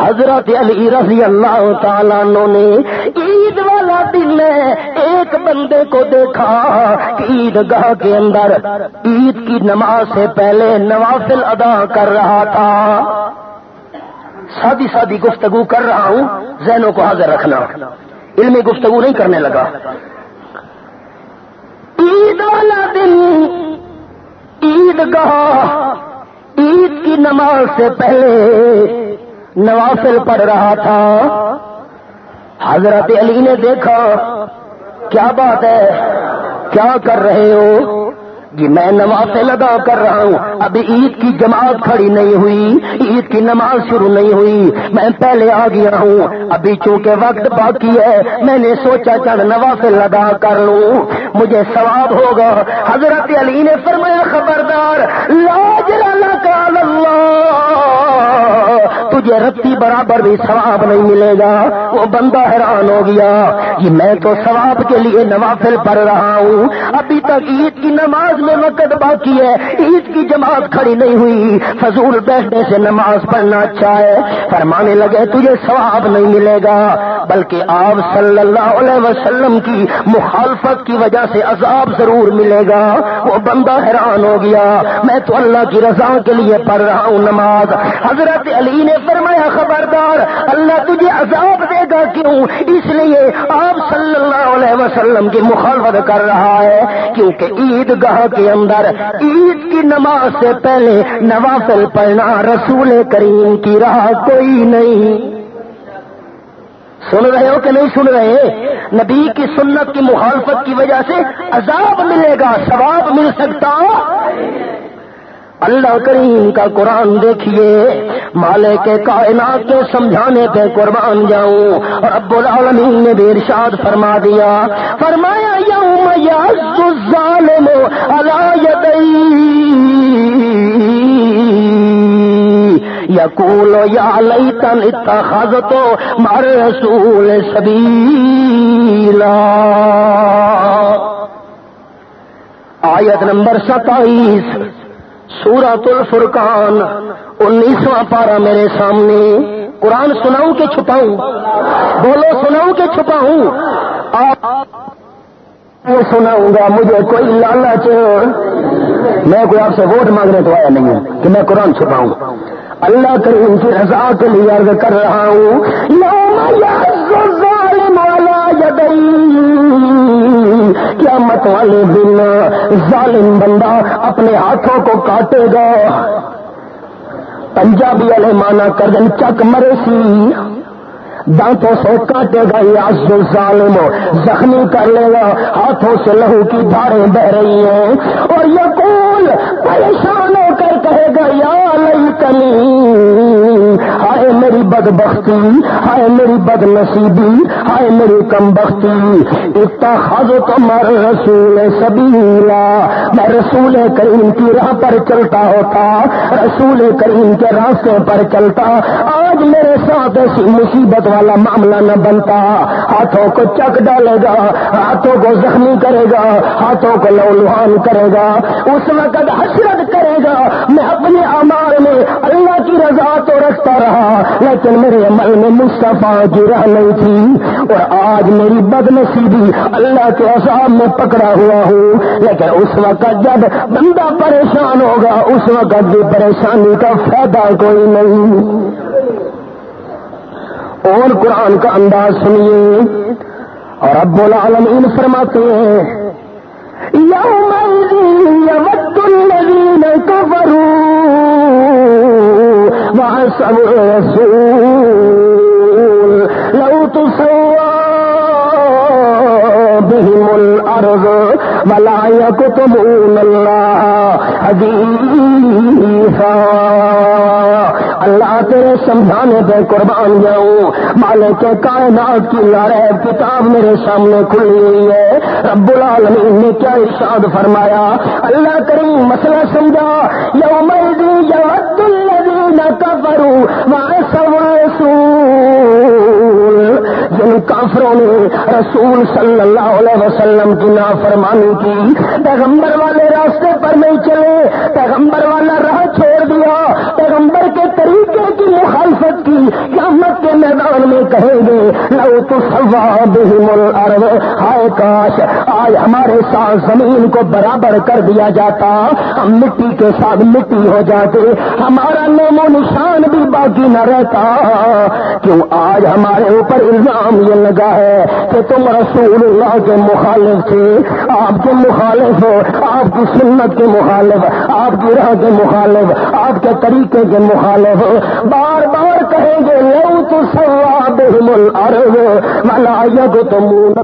[SPEAKER 2] حضرت علی رضی اللہ تعالیٰ نے عید والا دن میں ایک بندے کو دیکھا کہ عید گاہ کے اندر عید کی نماز سے پہلے نوافل ادا کر رہا تھا۔ سادی سادی گفتگو کر رہا ہوں، ذہنوں کو حاضر رکھنا۔ علمی گفتگو نہیں کرنے لگا۔ عید والا دن، عید گاہ، عید کی نماز سے پہلے نوافل پڑھ رہا تھا۔ حضرت علی نے دیکھا، کیا بات ہے؟ کیا کر رہے ہو؟ جی میں نوافل ادا کر رہا ہوں۔ ابھی عید کی جماعت کھڑی نہیں ہوئی، عید کی نماز شروع نہیں ہوئی۔ میں پہلے آ گیا ہوں۔ ابھی چونکہ وقت باقی ہے، میں نے سوچا چل نوافل ادا کر لوں۔ مجھے ثواب ہوگا۔ حضرت علی نے فرمایا، خبردار لاج کا تجھے رتی برابر بھی ثواب نہیں ملے گا۔ وہ بندہ حیران ہو گیا کہ میں تو ثواب کے لیے نوافل پڑھ رہا ہوں۔ ابھی تک عید کی نماز میں وقت باقی ہے۔ عید کی جماعت کھڑی نہیں ہوئی۔ فضول بیٹھنے سے نماز پڑھنا اچھا ہے۔ فرمانے لگے، تجھے ثواب نہیں ملے گا۔ بلکہ آپ صلی اللہ علیہ وسلم کی مخالفت کی وجہ سے عذاب ضرور ملے گا۔ وہ بندہ حیران ہو گیا، میں تو اللہ کی رضا کے لیے پڑھ رہا ہوں نماز۔ حضرت علی نے فرمایا، خبردار، اللہ تجھے عذاب دے گا کیوں؟ اس لیے آپ صلی اللہ علیہ وسلم کی مخالفت کر رہا ہے، کیونکہ عید گاہ کے اندر عید کی نماز سے پہلے نوافل پڑھنا رسول کریم کی راہ کوئی نہیں۔ سن رہے ہو کہ نہیں سن رہے؟ نبی کی سنت کی مخالفت کی وجہ سے عذاب ملے گا، ثواب مل سکتا۔ اللہ کریم کا قرآن دیکھیے مالے کے کائنات کے سمجھانے پہ قربان جاؤں، اور ابو العالمین نے بھی ارشاد فرما دیا۔ فرمایا، یوم الظالم یقول، یا لیتن اتخذتو مر رسول سبیلا۔ آیت نمبر ستائیس۔ سورت الفرقان، انیسواں پارا میرے سامنے۔ قرآن سناؤں کہ چھپاؤں؟ بولو سناؤں کہ چھپاؤں؟ میں سناؤں گا، مجھے کوئی لالچ میں کوئی آپ سے ووٹ مانگنے تو آیا نہیں ہوں کہ میں قرآن چھپاؤں۔ اللہ کریم کی رضا کے لیے عرض کر رہا ہوں کیا مت والے دن ظالم بندہ اپنے ہاتھوں کو کاٹے گا۔ پنجابی والے مانا کر دیں چک مرے سی۔ دانتوں سے کاٹے گا یا ظالم۔ زخمی کر لے گا۔ ہاتھوں سے لہو کی دھاریں بہ رہی ہیں۔ اور یقول پریشان ہو کر کہے گا، یا لئی کمی ہائے میری بد بختی ہائے میری بد نصیبی ہائے میری کم بختی اتنا خاص تو مر رسول سبیلا، میں رسول کریم کی راہ پر چلتا ہوتا، رسول کریم کے راستے پر چلتا۔ آج میرے ساتھ ایسی مصیبت والا معاملہ نہ بنتا۔ ہاتھوں کو چک ڈالے گا، ہاتھوں کو زخمی کرے گا، ہاتھوں کو لو لوہان کرے گا۔ اس وقت حسرت کرے گا، میں اپنے امار میں اللہ کی رضا تو رکھتا رہا۔ لیکن میرے عمل میں مصطفیٰ جی کی راہ نہیں تھی اور آج میری بد نصیبی اللہ کے عذاب میں پکڑا ہوا ہوں۔ لیکن اس وقت جب بندہ پریشان ہوگا، اس وقت بھی پریشانی کا فائدہ کوئی نہیں۔ اور قرآن کا انداز سنیے۔ اور اب بولا العالمین فرماتے ہیں، یوم الذین کفروا وعصوا الرسول، لو تسوا بهم الارض ولا يكتمون الله حديثا. اللہ تیرے سمجھانے پہ قربان جاؤں، مالک کائنات کی لڑے کتاب میرے سامنے کھلی ہوئی ہے۔ رب العالمین نے کیا ارشاد فرمایا، اللہ کریم مسئلہ سمجھا، یوم یود رسول جن کافروں نے رسول صلی اللہ علیہ وسلم کی نافرمانی کی، پیغمبر والے راستے پر نہیں چلے، پیغمبر والا راہ چھوڑ دیا پیغمبر کے طریقے کی مخالفت قیامت کے میدان میں کہیں گے، لو تو سوا الارض۔ ہائے کاش، آج ہمارے ساتھ زمین کو برابر کر دیا جاتا۔ ہم مٹی کے ساتھ مٹی ہو جاتے۔ ہمارا نام و نشان بھی باقی نہ رہتا۔ کیوں آج ہمارے اوپر الزام یہ لگا ہے کہ تم رسول اللہ کے مخالف تھے۔ آپ کے مخالف ہو، آپ کی سنت کے مخالف، آپ کی راہ کے مخالف، آپ کے طریقے کے مخالف۔ بار بار کہیں گے، لو تو سوا بہم الارض ملا یگ تم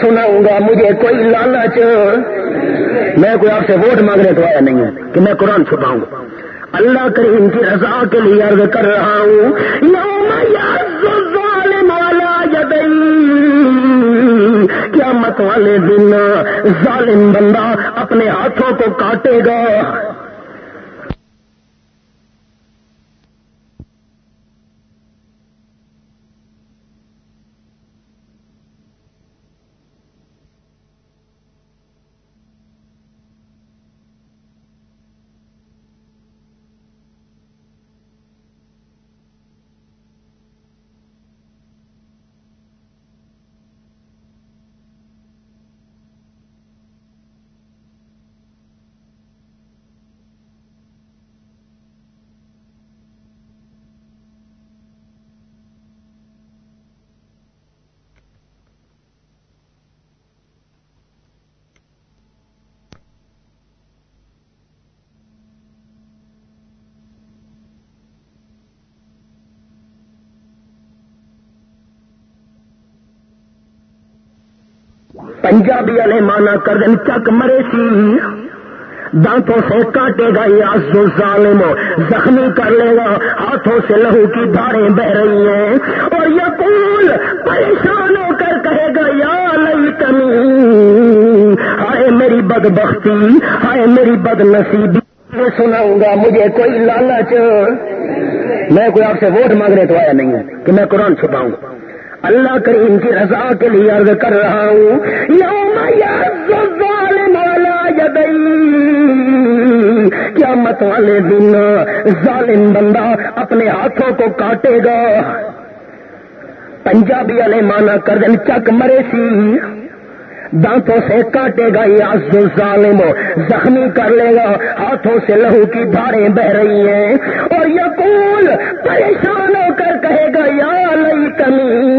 [SPEAKER 2] سناؤں گا، مجھے کوئی لالچ، میں کوئی آپ سے ووٹ مانگنے تو آیا نہیں ہوں کہ میں قرآن چھپاؤں۔ گا اللہ کریم کی رضا کے لیے عرض کر رہا ہوں ظالم والا کیا مت والے دن ظالم بندہ اپنے ہاتھوں کو کاٹے گا۔ پنجابی والے مانا کر دیں چک مرے سی۔ دانتوں سے کاٹے گا یا ظالم، زخمی کر لے گا۔ ہاتھوں سے لہو کی دھاریں بہ رہی ہیں۔ اور یقول پریشان ہو کر کہے گا، یا لئی کمی ہائے میری بد بختی ہائے میری بد نصیبی میں سناؤں گا، مجھے کوئی لالچ۔ میں کوئی آپ سے ووٹ مانگنے تو آیا نہیں ہوں کہ میں قرآن چھپاؤں۔ گا اللہ کریم کی رضا کے لیے عرض کر رہا ہوں۔ یوم ظالم والا کیا مت والے دن ظالم بندہ اپنے ہاتھوں کو کاٹے گا۔ پنجابی والے مانا کر دیں چک مرے سی۔ دانتوں سے کاٹے گا یہ ظالم زخمی کر لے گا۔ ہاتھوں سے لہو کی دھاریں بہ رہی ہیں۔ اور یقول پریشان ہو کر کہے گا، یا لئی کمی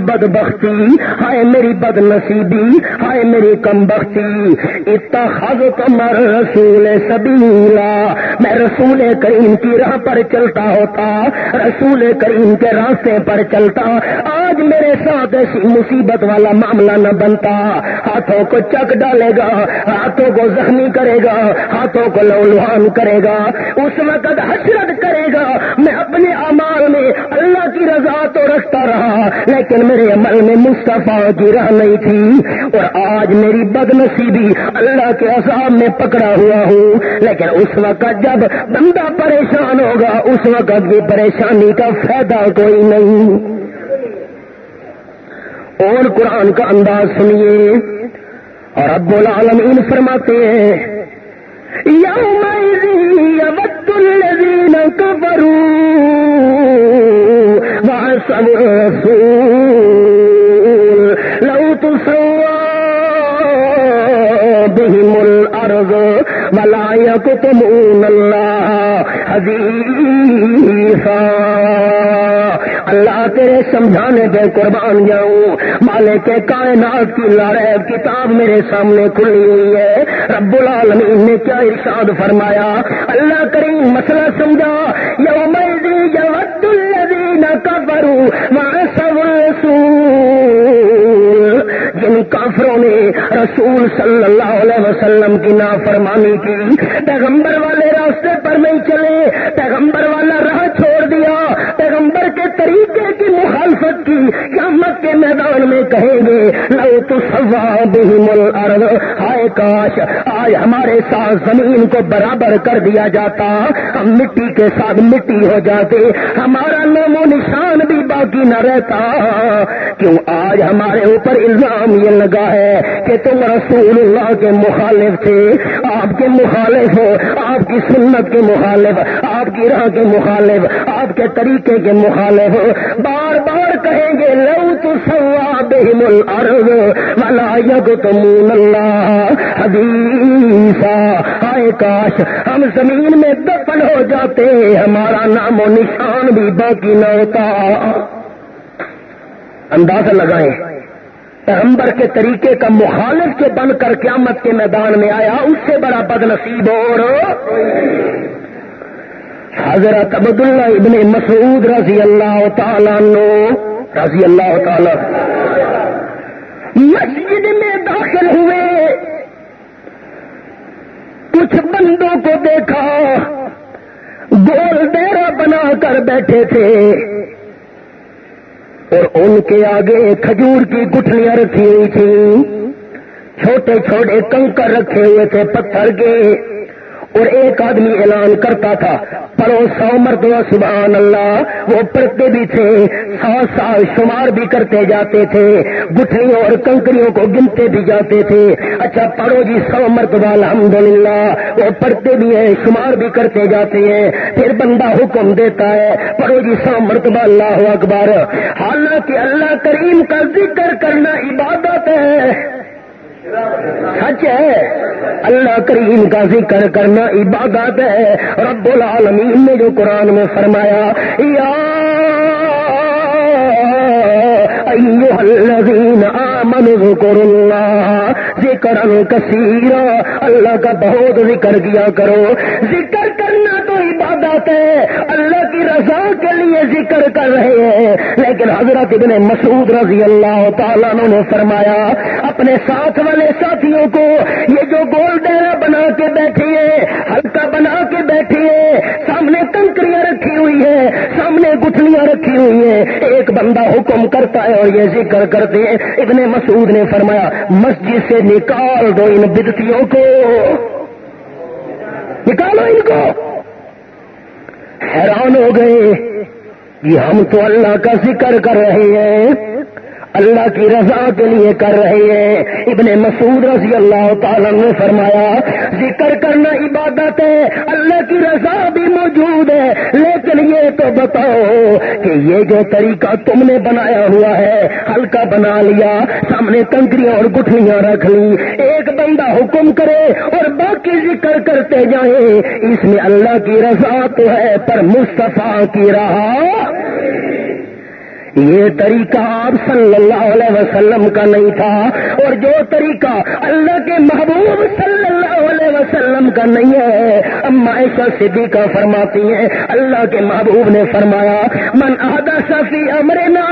[SPEAKER 2] بد بختی ہائے میری بد نصیبی ہائے میری کم بختی اتنا خز کمر رسول سبیلا، میں رسول کریم کی راہ پر چلتا ہوتا، رسول کریم کے راستے پر چلتا۔ آج میرے ساتھ ایسی مصیبت والا معاملہ نہ بنتا۔ ہاتھوں کو چک ڈالے گا، ہاتھوں کو زخمی کرے گا، ہاتھوں کو لو لوہان کرے گا۔ اس وقت حسرت کرے گا۔ میں اپنے امال میں اللہ کی رضا تو رکھتا رہا، لیکن میرے عمل میں مصطفیٰ کی راہ نہیں تھی اور آج میری بد نصیبی اللہ کے عذاب میں پکڑا ہوا ہوں۔ لیکن اس وقت جب بندہ پریشان ہوگا، اس وقت بھی پریشانی کا فائدہ کوئی نہیں۔ اور قرآن کا انداز سنیے۔ اور ابو العالمین فرماتے ہیں الذين كفروا وعصوا الرسول. لو تسوى بهم الأرض ولا يكتمون الله حديثا. اللہ تیرے سمجھانے پہ قربان جاؤں. مالک کے کائنات کی لڑب کتاب میرے سامنے کھلی ہوئی ہے. رب العالمین نے کیا ارشاد فرمایا؟ اللہ کریم مسئلہ سمجھا. یوم یود الذین جن کافروں نے رسول صلی اللہ علیہ وسلم کی نافرمانی کی، پیغمبر والے راستے پر نہیں چلے، پیغمبر والا راہ چھوڑ دیا پیغمبر کے طریقے کی مخالفت کی، قیامت کے میدان میں کہیں گے، لو تو سوا بہم الارض۔ ہائے کاش، آج ہمارے ساتھ زمین کو برابر کر دیا جاتا، ہم مٹی کے ساتھ مٹی ہو جاتے۔ ہمارا نام و نشان بھی باقی نہ رہتا۔ کیوں آج ہمارے اوپر الزام یہ لگا ہے کہ تم رسول اللہ کے مخالف تھے، آپ کے مخالف ہو، آپ کی سنت کے مخالف، آپ کی راہ کے مخالف، آپ کے طریقے کے مخالف مخالف بار بار کہیں گے، لو تو سوا بہم الارض ولا یکتمون اللہ حدیثا۔ ہائے کاش، ہم زمین میں دفن ہو جاتے، ہمارا نام و نشان بھی باقی نہ ہوتا۔ اندازہ لگائیں، پیغمبر کے طریقے کا مخالف کے بن کر قیامت کے میدان میں آیا، اس سے بڑا بد نصیب اور حضرت عبداللہ ابن مسعود رضی اللہ تعالیٰ نو رضی اللہ تعالی داخل ہوئے۔ کچھ بندوں کو دیکھا، گول ڈیرا بنا کر بیٹھے تھے۔ اور ان کے آگے کھجور کی گٹھلیاں رکھی ہوئی تھیں۔ چھوٹے چھوٹے کنکر رکھے ہوئے تھے پتھر کے۔ اور ایک آدمی اعلان کرتا تھا پڑو سو ہاں مرتبہ سبحان اللہ، وہ پڑھتے بھی تھے سات سال شمار بھی کرتے جاتے تھے، گٹھلیوں اور کنکریوں کو گنتے بھی جاتے تھے۔ اچھا پڑھو جی سو مرتبہ الحمد وہ پڑھتے بھی ہیں، شمار بھی کرتے جاتے ہیں۔ پھر بندہ حکم دیتا ہے، پڑھو جی سو مرتبہ اللہ اکبر۔ حالانکہ اللہ کریم کا ذکر کرنا عبادت ہے۔ سچ ہے۔ اللہ کریم کا ذکر کرنا عبادت ہے۔ رب العالمین نے جو قرآن میں فرمایا، یا ذکر اللہ ذکر کثیرا، اللہ کا بہت ذکر کیا کرو۔ ذکر کرنا تو عبادت ہے اللہ کی رضا کے لیے ذکر کر رہے ہیں۔ لیکن حضرت ابن مسعود رضی اللہ تعالیٰ نے فرمایا، اپنے ساتھ والے ساتھیوں کو یہ جو گول ڈیرا بنا کے بیٹھی ہے، ہلکا بنا کے بیٹھی ہے، سامنے کنکریاں رکھی ہوئی ہے سامنے گٹھلیاں رکھی ہوئی ہیں۔ ایک بندہ حکم کرتا ہے اور یہ ذکر کرتے ہیں۔ ابن مسعود نے فرمایا، مسجد سے نکال دو ان بدتیوں کو۔ نکالو ان کو۔ حیران ہو گئے کہ ہم تو اللہ کا ذکر کر رہے ہیں۔ اللہ کی رضا کے لیے کر رہے ہیں۔ ابن مسعود رضی اللہ تعالی نے فرمایا، ذکر کرنا عبادت ہے، اللہ کی رضا بھی موجود ہے، لیکن یہ تو بتاؤ کہ یہ جو طریقہ تم نے بنایا ہوا ہے، ہلکا بنا لیا، سامنے کنکریاں اور گٹھلیاں رکھ لی، ایک بندہ حکم کرے اور باقی ذکر کرتے جائیں۔ اس میں اللہ کی رضا تو ہے، پر مصطفیٰ کی رہا۔ یہ طریقہ آپ صلی اللہ علیہ وسلم کا نہیں تھا اور جو طریقہ اللہ کے محبوب صلی اللہ علیہ وسلم کا نہیں ہے۔ اما ایسا صدیقہ فرماتی ہیں، اللہ کے محبوب نے فرمایا، من آدا صفی امر نہ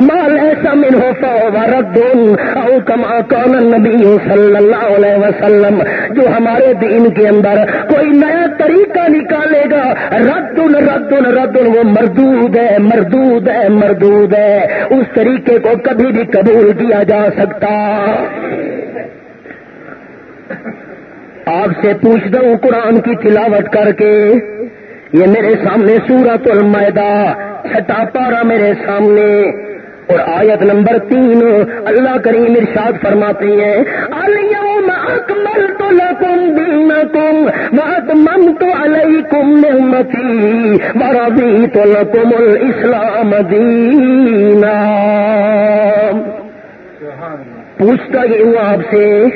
[SPEAKER 2] مال ایسا من ہوتا رد او کما کون نبی صلی اللہ علیہ وسلم۔ جو ہمارے دین کے اندر کوئی نیا طریقہ نکالے گا، رد رد رد وہ مردود ہے مردود ہے مردود ہے، اس طریقے کو کبھی بھی قبول کیا جا سکتا۔ آپ سے پوچھتا ہوں قرآن کی تلاوٹ کر کے۔ یہ میرے سامنے سورت المائدہ، چھٹا پارا میرے سامنے۔ اور آیت نمبر تین، اللہ کریم ارشاد فرماتے ہیں اليوم اکملت لکم دینکم واکممت علیکم نعمتی ورضیت لکم الاسلام دینا۔ پوچھتا یہ ہوں آپ سے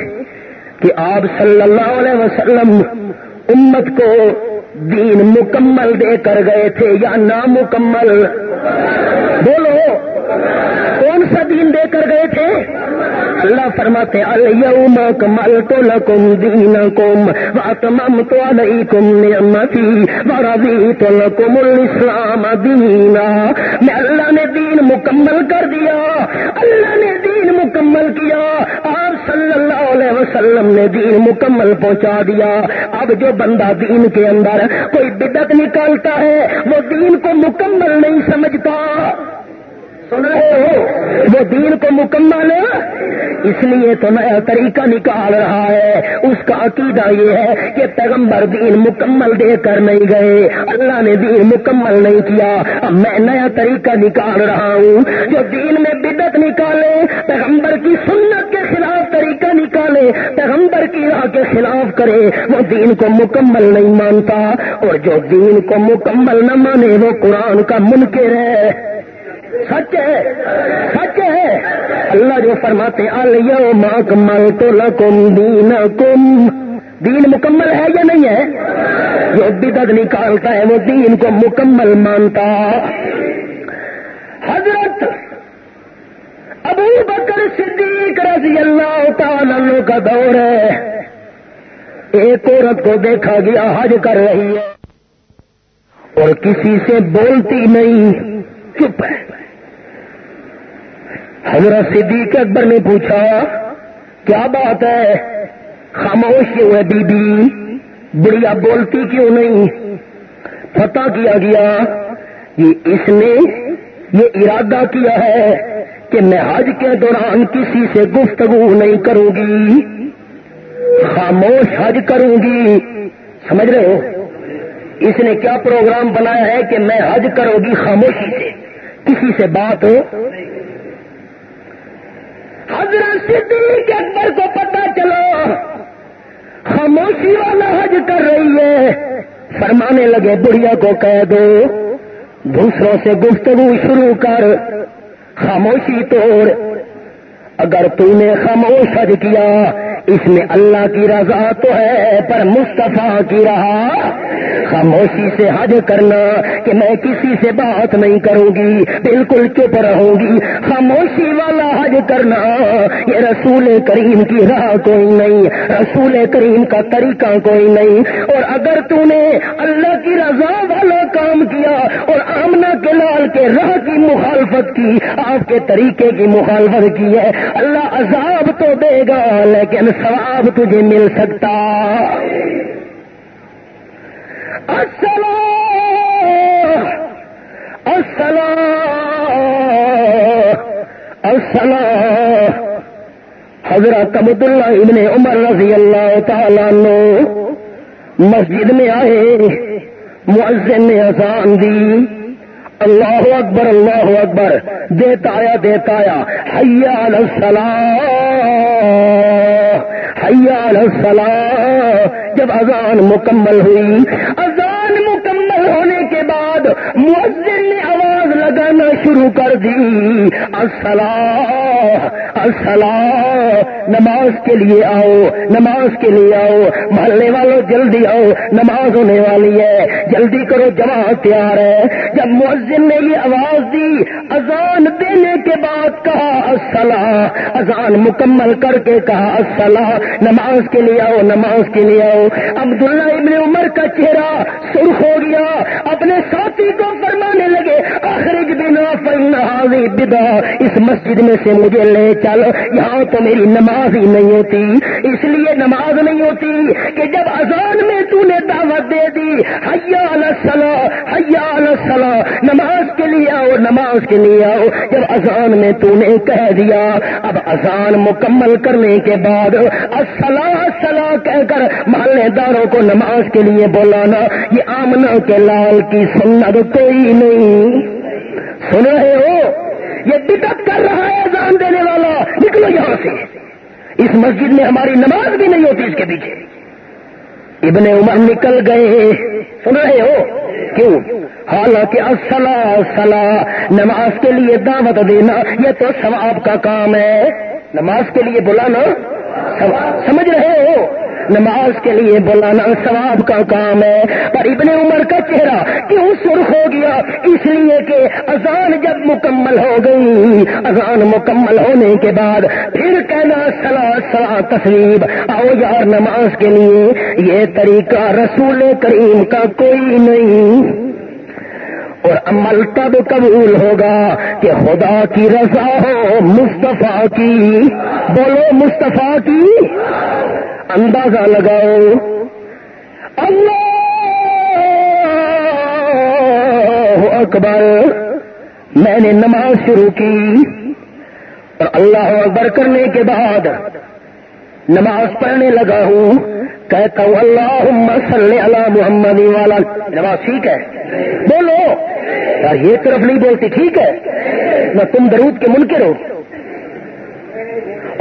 [SPEAKER 2] کہ آپ صلی اللہ علیہ وسلم امت کو دین مکمل دے کر گئے تھے یا نامکمل؟ بولو، کون سا دین دے کر گئے تھے؟ اللہ فرماتے الم کمل تو لکم دین کم تو علیکم نعمتی ورضی تو لکم الاسلام دینا میں اللہ نے دین مکمل کر دیا، اللہ نے دین مکمل کیا، آپ صلی اللہ علیہ وسلم نے دین مکمل پہنچا دیا۔ اب جو بندہ دین کے اندر کوئی بدت نکالتا ہے، وہ دین کو مکمل نہیں سمجھتا۔ سن رہے ہو؟ وہ دین کو مکمل اس لیے تو نیا طریقہ نکال رہا ہے۔ اس کا عقیدہ یہ ہے کہ پیغمبر دین مکمل دے کر نہیں گئے۔ اللہ نے دین مکمل نہیں کیا۔ اب میں نیا طریقہ نکال رہا ہوں۔ جو دین میں بدت نکالے، پیغمبر کی سنت کے خلاف طریقہ نکالے، پیغمبر کی راہ کے خلاف کرے، وہ دین کو مکمل نہیں مانتا۔ اور جو دین کو مکمل نہ مانے، وہ قرآن کا منکر ہے۔ سچ ہے سچ ہے۔ اللہ جو فرماتے مل تو لکم دین کم دین مکمل ہے یا نہیں ہے؟ جو بدت نکالتا ہے، وہ دین کو مکمل مانتا۔ حضرت ابو بکر صدیق رضی اللہ تعالی کا دور ہے۔ ایک عورت کو دیکھا گیا، حج کر رہی ہے۔ اور کسی سے بولتی نہیں، چپ ہے۔ حضرت صدیق اکبر نے پوچھا، کیا بات ہے؟ خاموش کیوں ہے بی بی بڑھیا بولتی کیوں نہیں؟ پتا کیا گیا، یہ اس نے یہ ارادہ کیا ہے کہ میں حج کے دوران کسی سے گفتگو نہیں کروں گی۔ خاموش حج کروں گی۔ سمجھ رہے ہو؟ اس نے کیا پروگرام بنایا ہے کہ میں حج کروں گی خاموشی سے؟ کسی سے بات؟ ہو حضرت صدیق اکبر کو پتا چلو، خاموشی والا حج کر رہی ہے۔ فرمانے لگے، بڑھیا کو کہہ دو، دوسروں سے گفتگو شروع کر، خاموشی توڑ۔ اگر تم نے خاموش حج کیا، اس میں اللہ کی رضا تو ہے، پر مصطفیٰ کی رہا۔ خاموشی سے حج کرنا کہ میں کسی سے بات نہیں کروں گی، بالکل چپ رہوں گی۔ خاموشی والا حج کرنا، یہ رسول کریم کی راہ کوئی نہیں، رسول کریم کا طریقہ کوئی نہیں۔ اور اگر تو نے اللہ کی رضا والا کام کیا اور آمنا کے لال کے راہ کی مخالفت کی، آپ کے طریقے کی مخالفت کی ہے، اللہ عذاب تو دے گا، لیکن ثواب تجھے مل سکتا۔ حضرت عبد اللہ ابن عمر رضی اللہ تعالیٰ نو مسجد میں آئے مؤذن نے اذان دی اللہ اکبر اللہ اکبر، دیتا آیا دیتا آیا حیا السلام حیا السلام جب اذان مکمل ہوئی مؤذن نے لگانا شروع کر دی۔ السلام السلام نماز کے لیے آؤ، نماز کے لیے آؤ۔ محلے والوں، جلدی آؤ۔ نماز ہونے والی ہے۔ جلدی کرو، جماعت تیار ہے۔ جب مؤذن نے یہ آواز دی، اذان دینے کے بعد کہا السلام اذان مکمل کر کے کہا السلام نماز کے لیے آؤ، نماز کے لیے آؤ۔ عبداللہ ابن عمر کا چہرہ سرخ ہو گیا۔ اپنے ساتھی کو فرمانے لگے آخر بنا فن بدا اس مسجد میں سے مجھے لے چل۔ یہاں تو میری نماز ہی نہیں ہوتی۔ اس لیے نماز نہیں ہوتی کہ جب اذان میں تو نے دعوت دے دی، حیا السلام حیا السلام نماز کے لیے آؤ، نماز کے لیے آؤ۔ جب اذان میں تو نے کہہ دیا، اب اذان مکمل کرنے کے بعد السلام السلام کہہ کر محلے داروں کو نماز کے لیے بولانا، یہ آمنا کے لال کی سنت کوئی نہیں۔ سن رہے ہو؟ یہ ڈٹک کر رہا ہے اذان دینے والا۔ نکلو یہاں سے۔ اس مسجد میں ہماری نماز بھی نہیں ہوتی اس کے پیچھے۔ ابن عمر نکل گئے۔ سن رہے ہو؟ کیوں؟ حالانکہ اصلا اصلا نماز کے لیے دعوت دینا، یہ تو ثواب کا کام ہے۔ نماز کے لیے بلانا سمجھ رہے ہو؟ نماز کے لیے بلانا ثواب کا کام ہے۔ پر ابن عمر کا چہرہ کیوں سرخ ہو گیا؟ اس لیے کہ اذان جب مکمل ہو گئی، اذان مکمل ہونے کے بعد پھر کہنا سلا سلا تصویب آؤ یار، نماز کے لیے یہ طریقہ رسول کریم کا کوئی نہیں۔ اور عمل تب قبول ہوگا کہ خدا کی رضا ہو مصطفیٰ کی۔ بولو مصطفیٰ کی۔ اندازہ لگاؤ۔ اللہ اکبر، میں نے نماز شروع کی۔ اور اللہ اکبر کرنے کے بعد نماز پڑھنے لگا ہوں۔ کہتا ہوں اللہ صلی اللہ محمد والا نماز ٹھیک ہے؟ بولو۔ یار، یہ طرف نہیں بولتی، ٹھیک ہے؟ نہ تم درود کے منکر ہو۔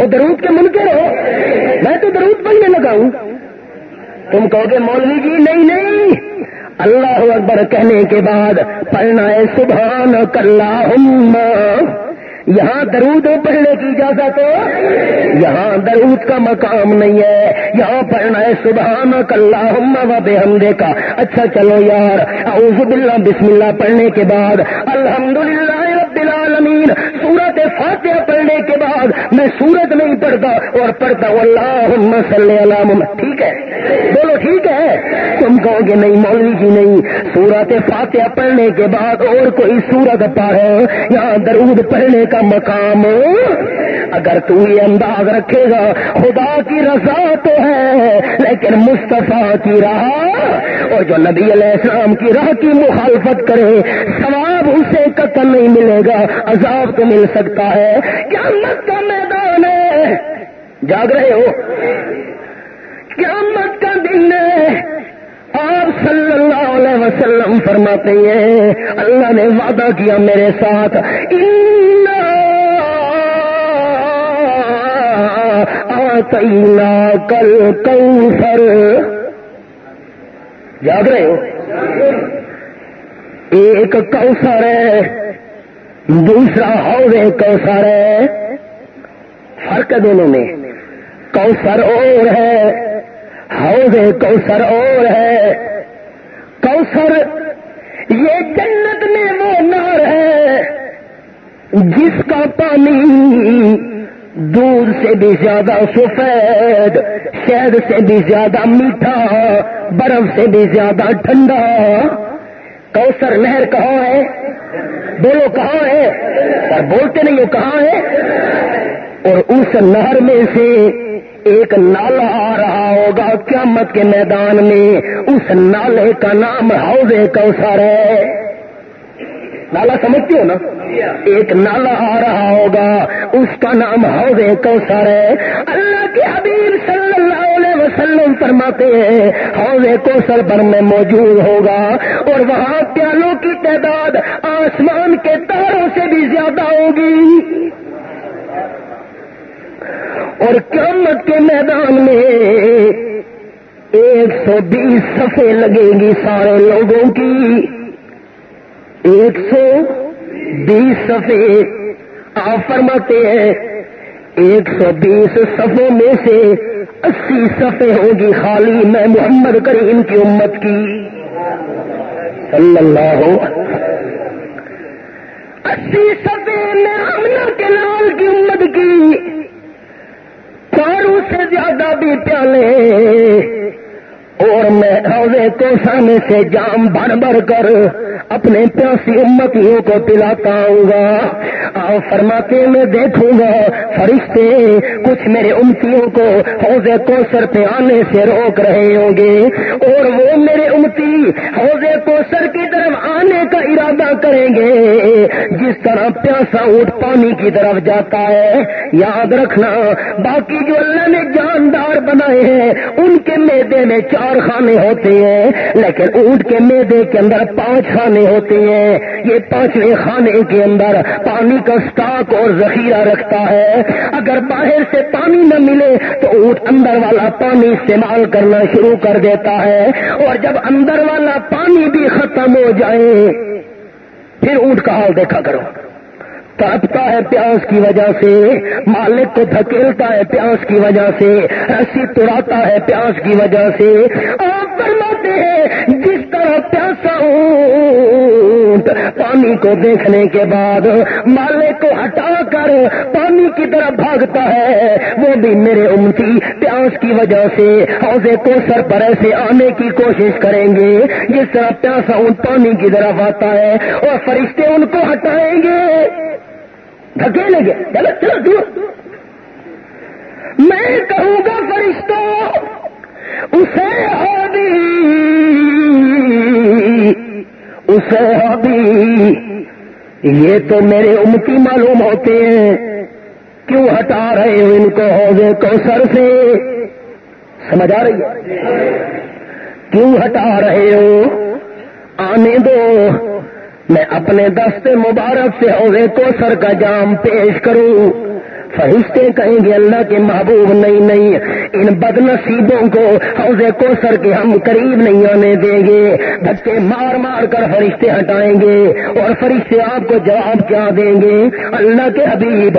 [SPEAKER 2] اور درود کے منکر ہو۔ میں تو درود پڑھنے لگا ہوں۔ تم کہو گے مولوی جی نہیں نہیں۔ اللہ اکبر کہنے کے بعد پڑھنا ہے سبحان اللہ یہاں درود پڑھنے کی اجازت ہو یہاں درود کا مقام نہیں ہے۔ یہاں پڑھنا ہے سبحان اللہ و بے حمدے کا اچھا چلو یار، اعوذ باللہ، بسم اللہ پڑھنے کے بعد الحمدللہ۔ العالمین سورت فاتحہ پڑھنے کے بعد میں سورت نہیں پڑھتا اور پڑھتا ہوں اللہ صلی اللہ ٹھیک ہے؟ بولو ٹھیک ہے؟ تم کہو گے نہیں، مولوی جی نہیں۔ سورت فاتحہ پڑھنے کے بعد اور کوئی سورت پڑھے یہاں درود پڑھنے کا مقام۔ اگر تو یہ انداز رکھے گا، خدا کی رضا تو ہے۔ لیکن مصطفیٰ کی راہ اور جو نبی علیہ السلام کی راہ کی مخالفت کرے، ثواب اسے قتل نہیں ملے گا، عذاب تو مل سکتا ہے۔ کیا مت کا میدان ہے؟ جاگ رہے ہو۔ قیامت کا دن ہے؟ آپ صلی اللہ علیہ وسلم فرماتے ہیں، اللہ نے وعدہ کیا میرے ساتھ کل کوثر جاگ رہے ہو؟ ایک کوثر ہے، دوسرا حوض کوثر ہے۔ فرق دونوں میں۔ کوثر اور ہے، حوض کوثر اور ہے۔ کوثر، یہ جنت میں وہ نار ہے، جس کا پانی دودھ سے بھی زیادہ سفید شہد سے بھی زیادہ میٹھا، برف سے بھی زیادہ ٹھنڈا۔ کوثر نہر کہاں ہے؟ بولو کہاں ہے؟ اور بولتے نہیں ہو کہاں ہے؟ اور اس نہر میں سے ایک نالا آ رہا ہوگا قیامت کے میدان میں۔ اس نالے کا نام حوض کوثر ہے۔ نالا سمجھتے ہو نا؟ ایک نالا آ رہا ہوگا، اس کا نام حوض کوثر ہے۔ اللہ کے حبیب صلی اللہ علیہ وسلم فرماتے ہیں، حوض کوثر پر میں موجود ہوگا اور وہاں پیالوں کی تعداد آسمان کے تاروں سے بھی زیادہ ہوگی۔ اور قیامت کے میدان میں ایک سو بیس صفے لگیں گی سارے لوگوں کی۔ ایک سو بیس صفے آپ فرماتے ہیں، ایک سو بیس صفوں میں سے اسی صفے ہوں گی خالی میں محمد کریم کی امت کی۔ صلی اللہ ہو اسی صفے میں امنا کے لال کی امت کی۔ چاروں سے زیادہ بھی پیالے اور میں روزے کو سامنے سے جام بھر بھر کر اپنے پیاسی امتیوں کو پلاتا ہوں گا۔ آؤ فرماتے میں دیکھوں گا فرشتے کچھ میرے امتیوں کو حوض کوسر پہ آنے سے روک رہے ہوں گے۔ اور وہ میرے امتی حوضے کو سر کی طرف آنے کا ارادہ کریں گے۔ جس طرح پیاسا اونٹ پانی کی طرف جاتا ہے، یاد رکھنا، باقی جو اللہ نے جاندار بنائے ہیں، ان کے میدے میں چار خانے ہوتے ہیں، لیکن اونٹ کے میدے کے اندر پانچ خانے ہوتے ہیں۔ یہ پانچویں خانے کے اندر پانی کا سٹاک اور ذخیرہ رکھتا ہے۔ اگر باہر سے پانی نہ ملے، تو اونٹ اندر والا پانی استعمال کرنا شروع کر دیتا ہے۔ اور جب اندر والا پانی بھی ختم ہو جائے پھر اونٹ کا حال دیکھا کرو۔ تڑپتا ہے پیاس کی وجہ سے، مالک کو دھکیلتا ہے پیاس کی وجہ سے، رسی توڑاتا ہے پیاس کی وجہ سے۔ آپ فرماتے ہیں، جس طرح پیاسا اونٹ پانی کو دیکھنے کے بعد مالک کو ہٹا کر پانی کی طرف بھاگتا ہے، وہ بھی میرے امتی پیاس کی وجہ سے۔ حوضے کو سر پر ایسے آنے کی کوشش کریں گے، جس طرح پیاسا اونٹ پانی کی طرف آتا ہے، اور فرشتے ان کو ہٹائیں گے۔ دھکیلیں گے چلو چلو. دور میں کہوں گا فرشتوں اسے ہابی اسے ہابی یہ تو میرے امتی معلوم ہوتے ہیں، کیوں ہٹا رہے ہو ان کو حوضے کو سر سے؟ سمجھ آ رہی ہے؟ کیوں ہٹا رہے ہو؟ آنے دو۔ میں اپنے دست مبارک سے حوضے کو سر کا جام پیش کروں۔ فرشتے کہیں گے اللہ کے محبوب نہیں نہیں۔ ان بد نصیبوں کو حوضے کو سر کے ہم قریب نہیں آنے دیں گے۔ بچے مار مار کر فرشتے ہٹائیں گے اور فرشتے آپ کو جواب کیا دیں گے؟ اللہ کے حبیب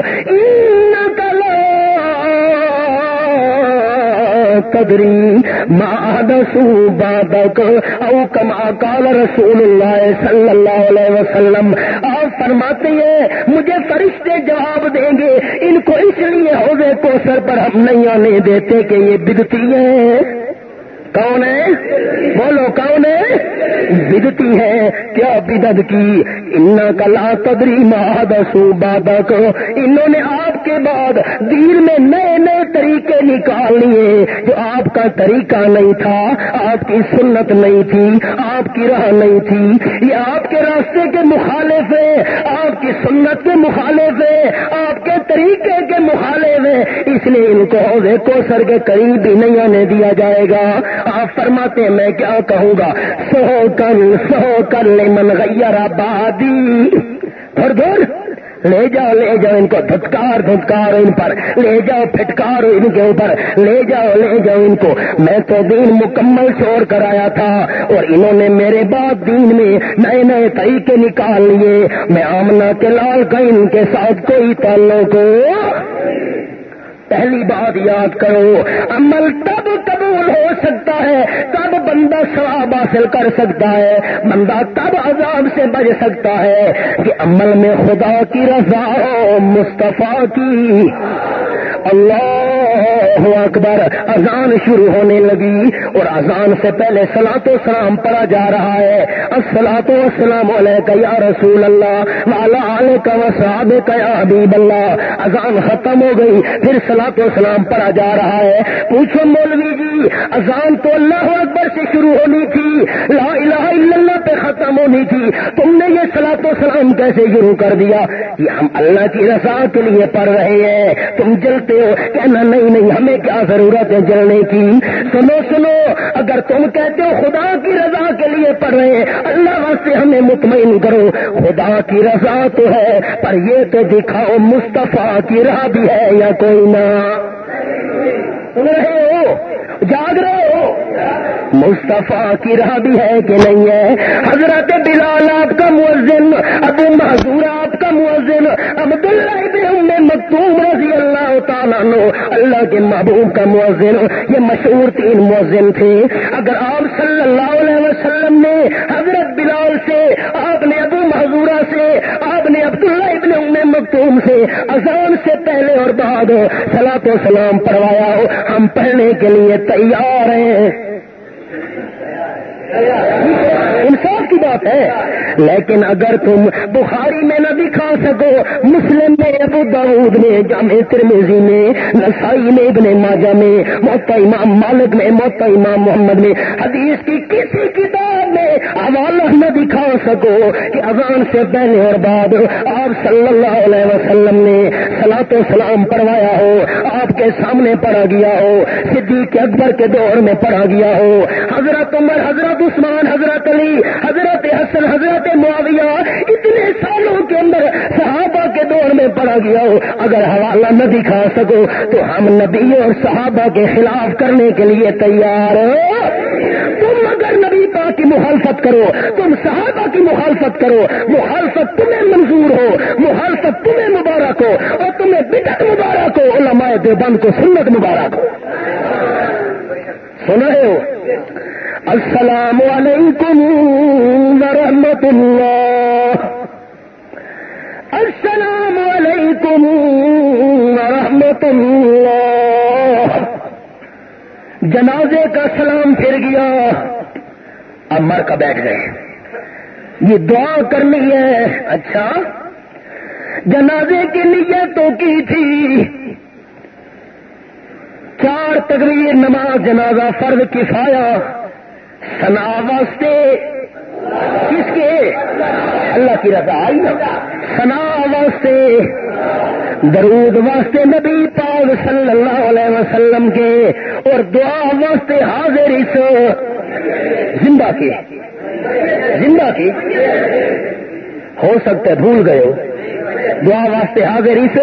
[SPEAKER 2] قدری مادسو بادک او کما کال رسول اللہ صلی اللہ علیہ وسلم۔ آپ فرماتے ہیں، مجھے فرشتے جواب دیں گے۔ ان کو اس لیے حوضے کو سر پر ہم نہیں آنے دیتے کہ یہ بگتی ہیں۔ کون ہے بولو، کون ہے بدتی ہے کیا بدت کی؟ ان کلا قدری مہادسو بادک انہوں نے آپ کے بعد دین میں نئے نئے طریقے نکال لیے جو آپ کا طریقہ نہیں تھا، آپ کی سنت نہیں تھی، آپ کی راہ نہیں تھی۔ یہ آپ کے راستے کے مخالف ہے، آپ کی سنت کے مخالف ہے، آپ کے طریقے کے مخالف ہے۔ اس لیے ان کو عہدے کو سر کے قریب بھی نہیں آنے دیا جائے گا۔ آپ فرماتے ہیں، میں کیا کہوں گا؟ سو کر سو کر لے من غیر آبادی اور دور۔ لے جاؤ لے جاؤ ان کو دھتکار دھتکار ان پر۔ لے جاؤ پھٹکار ان کے اوپر۔ لے جاؤ لے جاؤ ان کو۔ میں تو دین مکمل چھوڑ کر آیا تھا اور انہوں نے میرے بعد دین میں نئے نئے طریقے نکال لیے۔ میں آمنا کے لال کا ان کے ساتھ کوئی تعلق۔ پہلی بات یاد کرو، عمل تب قبول ہو سکتا ہے، تب بندہ ثواب حاصل کر سکتا ہے، بندہ تب عذاب سے بچ سکتا ہے کہ عمل میں خدا کی رضا ہو، مصطفیٰ کی۔ اللہ اکبر، اذان شروع ہونے لگی اور اذان سے پہلے سلاط و سلام پڑا جا رہا ہے۔ السلاط و السلام علیہ یا رسول اللہ والا علیہ کا وساب کا یا حبیب اللہ۔ اذان ختم ہو گئی، پھر سلاط و سلام پڑا جا رہا ہے۔ پوچھو مولوی جی اذان تو اللہ اکبر سے شروع ہونی تھی، لا الہ الا اللہ پہ ختم ہونی تھی۔ تم نے یہ سلاط و سلام کیسے شروع کر دیا؟ یہ ہم اللہ کی رضا کے لیے پڑھ رہے ہیں۔ تم جلتے ہو، کہنا نہیں نہیں، ہمیں کیا ضرورت ہے جلنے کی؟ سنو سنو، اگر تم کہتے ہو خدا کی رضا کے لیے پڑھ رہے ہیں، اللہ واسطے ہمیں مطمئن کرو، خدا کی رضا تو ہے، پر یہ تو دکھاؤ مصطفیٰ کی راہ بھی ہے یا کوئی نہ؟ سن رہے ہو؟ جاگ رہے ہو؟ مصطفیٰ کی راہ بھی ہے کہ نہیں ہے؟ حضرت بلال آپ کا مؤذن، ابو معذور آپ کا مؤذن، عبداللہ ابن ام مکتوم رضی اللہ تعالیٰ نو اللہ کے محبوب کا مؤذن، یہ مشہور تین مؤذن تھے۔ اگر آپ صلی اللہ علیہ وسلم نے حضرت بلال سے، آپ نے ابو معذورہ سے، آپ نے عبداللہ ابن ام مکتوم سے اذان سے پہلے اور بعد سلا تو سلام پڑھوایا ہو، ہم پڑھنے کے لیے تیار ہیں۔ انصاف کی بات ہے۔ لیکن اگر تم بخاری میں نہ دکھا سکو، مسلم میں، ابو داود میں، جامع ترمیزی میں، نسائی میں، ابن ماجہ میں موتا امام مالک میں موتا امام محمد میں، حدیث کی کسی کتاب میں حوالہ نہ دکھا سکو کہ اذان سے پہلے اور بعد آپ صلی اللہ علیہ وسلم نے سلاط و سلام پڑھوایا ہو، آپ کے سامنے پڑھا گیا ہو، صدیق اکبر کے دور میں پڑھا گیا ہو، حضرت عمر، حضرت عثمان، حضرت علی، حضرت حسن، حضرت معاویہ، اتنے سالوں کے اندر صحابہ کے دور میں پڑا گیا ہو۔ اگر حوالہ نہ دکھا سکو تو ہم نبی اور صحابہ کے خلاف کرنے کے لیے تیار ہو۔ تم اگر نبی پاک کی مخالفت کرو، تم صحابہ کی مخالفت کرو، مخالفت تمہیں منظور ہو، مخالفت تمہیں مبارک ہو اور تمہیں بدت مبارک ہو، علماء دیوبند کو سنت مبارک ہو۔ سن رہے ہو؟ السلام علیکم ورحمۃ اللہ السلام علیکم ورحمۃ اللہ جنازے کا سلام پھر گیا. اب مر کا بیٹھ گئے. یہ دعا کرنی ہے. اچھا. جنازے کی نیتوں کی تھی. چار تقریر نماز جنازہ فرض کفایا سنا واسطے کس کے؟ اللہ کی رضا آئی نا۔ سنا واسطے درود واسطے نبی پاک صلی اللہ علیہ وسلم کے اور دعا واسطے حاضر اس زندہ کے زندہ کی۔ ہو سکتا ہے بھول گئے دعا واسطے حاضر اس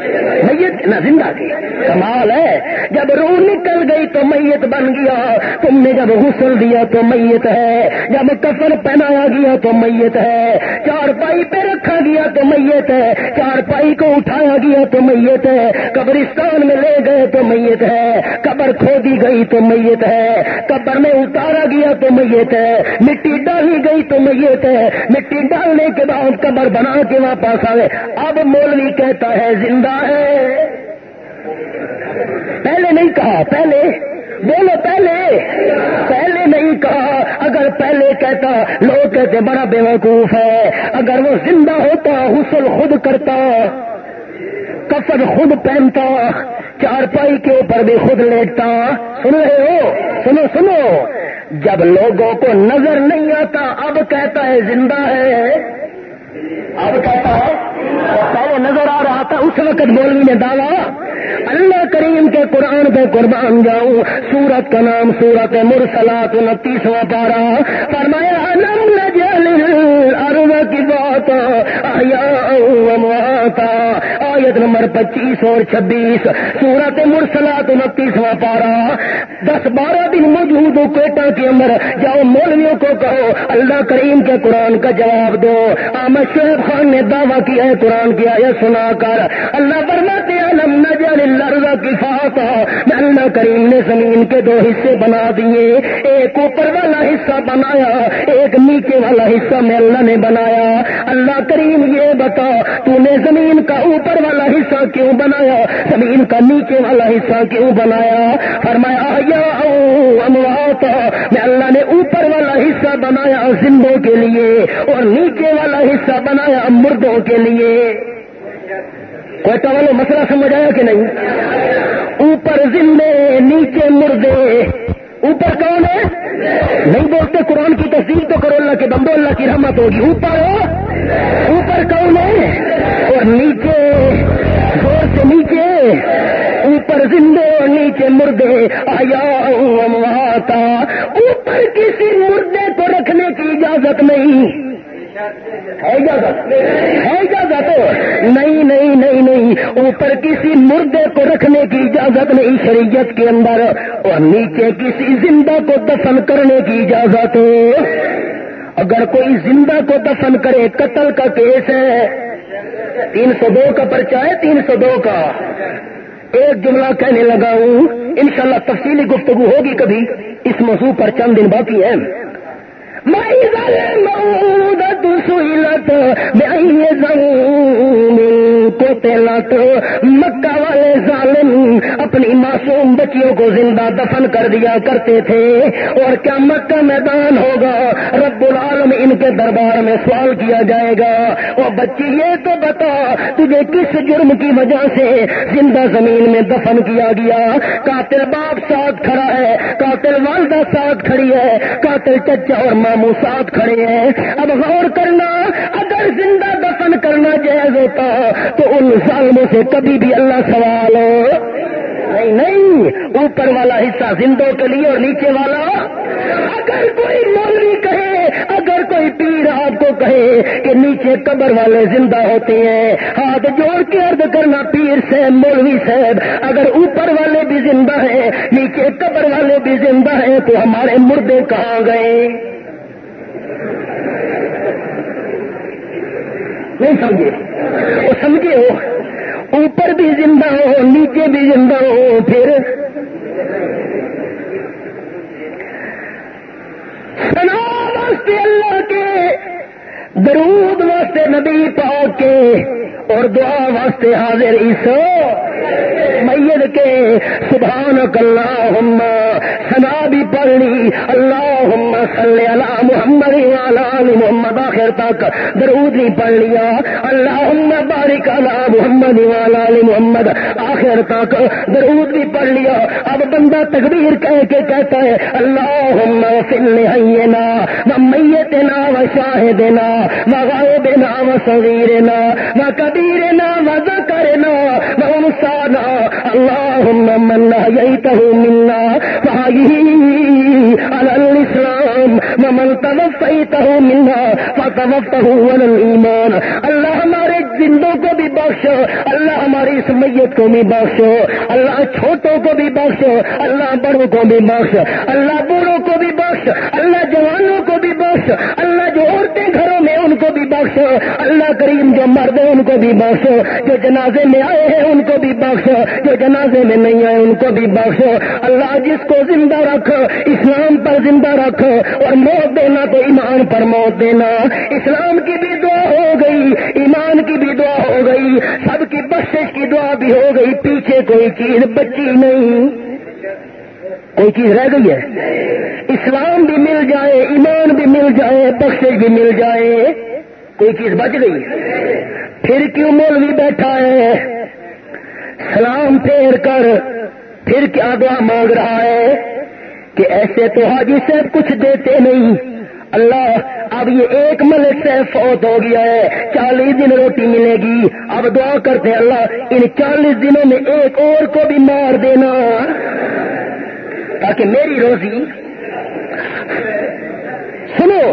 [SPEAKER 2] میت نہ زندہ کی کمال ہے۔ جب روح نکل گئی تو میت بن گیا۔ تم نے جب غسل دیا تو میت ہے۔ جب کفن پہنایا گیا تو میت ہے۔ چار پائی پہ رکھا گیا تو میت ہے۔ چار پائی کو اٹھایا گیا تو میت ہے۔ قبرستان میں لے گئے تو میت ہے۔ قبر کھودی گئی تو میت ہے۔ قبر میں اتارا گیا تو میت ہے۔ مٹی ڈالی گئی تو میت ہے۔ مٹی ڈالنے کے بعد قبر بنا کے واپس آئے۔ اب مولوی کہتا ہے، زندہ ہے۔ پہلے نہیں کہا، پہلے۔ بولو پہلے۔ پہلے نہیں کہا۔ اگر پہلے کہتا، لوگ کہتے، بڑا بے وقوف ہے۔ اگر وہ زندہ ہوتا حسل خود کرتا، کفن خود پہنتا چار پائی کے اوپر بھی خود لیٹتا۔ سن رہے ہو؟ سنو سنو۔ جب لوگوں کو نظر نہیں آتا، اب کہتا ہے زندہ ہے۔ اب کہتا ہے پہلے نظر آ رہا تھا، اس وقت بولنے میں دعویٰ، اللہ کریم کے قرآن پہ قربان جاؤں، سورت کا نام سورت مرسلات انتیسواں پارا فرمایا ارب کی بات آیت نمبر پچیس اور چھبیس، سورت مرسلات انتیسواں پارا دس بارہ دن موجود ہو کوئٹہ کے اندر، جاؤ مولویوں کو کہو، اللہ کریم کے قرآن کا جواب دو۔ احمد شعیب خان نے دعویٰ کیا ہے قرآن کی آیت سنا کر اللہ برماتے علم نجل الارض کفاتا میں اللہ کریم نے زمین کے دو حصے بنا دیے، ایک اوپر والا حصہ بنایا، ایک نیچے والا حصہ میں اللہ نے بنایا۔ اللہ کریم یہ بتا تو نے زمین کا اوپر والا حصہ کیوں بنایا؟ زمین کا نیچے والا حصہ کیوں بنایا؟ فرمایا، یا اموات، میں اللہ نے اوپر والا حصہ بنایا زندوں کے لیے اور نیچے والا حصہ بنایا مردوں کے لیے۔ کوئٹہ والوں مسئلہ سمجھ آیا کہ نہیں؟ اوپر زندے، نیچے مردے۔ اوپر کون ہے؟ نہیں بولتے قرآن کی تصدیق تو کرو، اللہ کے بندو، اللہ کی رحمت ہوگی۔ اوپر اوپر کون ہے؟ اور نیچے، زور سے نیچے۔ اوپر زندے اور نیچے مردے۔ آیا اوپر کسی مردے کو رکھنے کی اجازت نہیں۔ ہے اجازت? ہے اجازت? نہیں نہیں نہیں نہیں. اوپر کسی مردے کو رکھنے کی اجازت نہیں شریعت کے اندر اور نیچے کسی زندہ کو دفن کرنے کی اجازت. اگر کوئی زندہ کو دفن کرے، قتل کا کیس ہے. تین سو دو کا پرچہ ہے، تین سو دو کا. ایک جملہ کہنے لگا ہوں، انشاءاللہ تفصیلی گفتگو ہوگی کبھی. اس موضوع پر چند دن باقی ہے سوئلت مکہ والے ظالم اپنی معصوم بچیوں کو زندہ دفن کر دیا کرتے تھے اور کیا مکہ میدان ہوگا۔ رب العالم ان کے دربار میں سوال کیا جائے گا۔ اور بچی، یہ تو بتا، تجھے کس جرم کی وجہ سے زندہ زمین میں دفن کیا گیا؟ قاتل باپ ساتھ کھڑا ہے، قاتل والدہ ساتھ کھڑی ہے، قاتل چچا اور ماموں ساتھ کھڑے ہیں۔ اب غور کرنا، اگر زندہ دفن کرنا جائز ہوتا تو ان ظالموں سے کبھی بھی اللہ سوال نہیں نہیں. اوپر والا حصہ زندوں کے لیے اور نیچے والا. اگر کوئی مولوی کہے، اگر کوئی پیر آپ کو کہے کہ نیچے قبر والے زندہ ہوتے ہیں، ہاتھ جوڑ کے عرض کرنا پیر صاحب، مولوی صاحب، اگر اوپر والے بھی زندہ ہیں، نیچے قبر والے بھی زندہ ہیں، تو ہمارے مردے کہاں گئے؟ نہیں سمجھے. وہ سمجھے ہو اوپر بھی زندہ ہو، نیچے بھی زندہ ہو، پھر سنا واسطے اللہ کے، درود واسطے نبی پاؤ کے اور دعا واسطے حاضر عیسو میت کے سبحان اللہ سنا بھی پڑھنی۔ اللہ صلی اللہ محمد علی محمد، آخر تک درود نہیں پڑھ لیا اللہ بارک اللہ محمد والا علی محمد، آخر تک درود بھی پڑھ لیا اب بندہ تقدیر کہہ کے کہتا ہے اللہ فل نا و میت نا و شاہد نا و غائب نا و صغیر نا و کبیر نا و ذکر نا و انسانا اللهم من هيته منا فهيه على الإسلام، ومن توفيته منا فتوفته على الإيمان. اللہ ہمارے زندوں کو بھی بخش اللہ ہماری اس میت کو بھی بخش اللہ چھوٹوں کو بھی بخش اللہ بڑوں کو بھی بخش اللہ بوڑھوں کو بھی بخش اللہ جوانوں کو بھی بخش اللہ جو عورتیں گھروں میں ان کو بھی بخش اللہ کریم جو مرد ہیں ان کو بھی بخش جو جنازے میں آئے ہیں ان کو بھی بخش جو جنازے میں نہیں آئے ان کو بھی بخش اللہ جس کو زندہ رکھ، اسلام پر زندہ رکھ، اور موت دینا تو ایمان پر موت دینا۔ اسلام کی بھی دعا ہو گئی، ایمان کی بھی دعا ہو گئی۔ سب کی بخشش کی دعا بھی ہو گئی، پیچھے کوئی چیز بچی نہیں۔ کوئی چیز رہ گئی ہے؟ اسلام بھی مل جائے، ایمان بھی مل جائے بخشش بھی مل جائے، کوئی چیز بچ گئی پھر کیوں مولوی بیٹھا ہے؟ سلام پھیر کر پھر کیا دعا مانگ رہا ہے؟ کہ ایسے تو حاجی صاحب کچھ دیتے نہیں۔ اللہ، اب یہ ایک ملک سے فوت ہو گیا ہے، چالیس دن روٹی ملے گی۔ اب دعا کرتے ہیں، اللہ، ان چالیس دنوں میں ایک اور کو بھی مار دینا۔ تاکہ میری روزی سنو،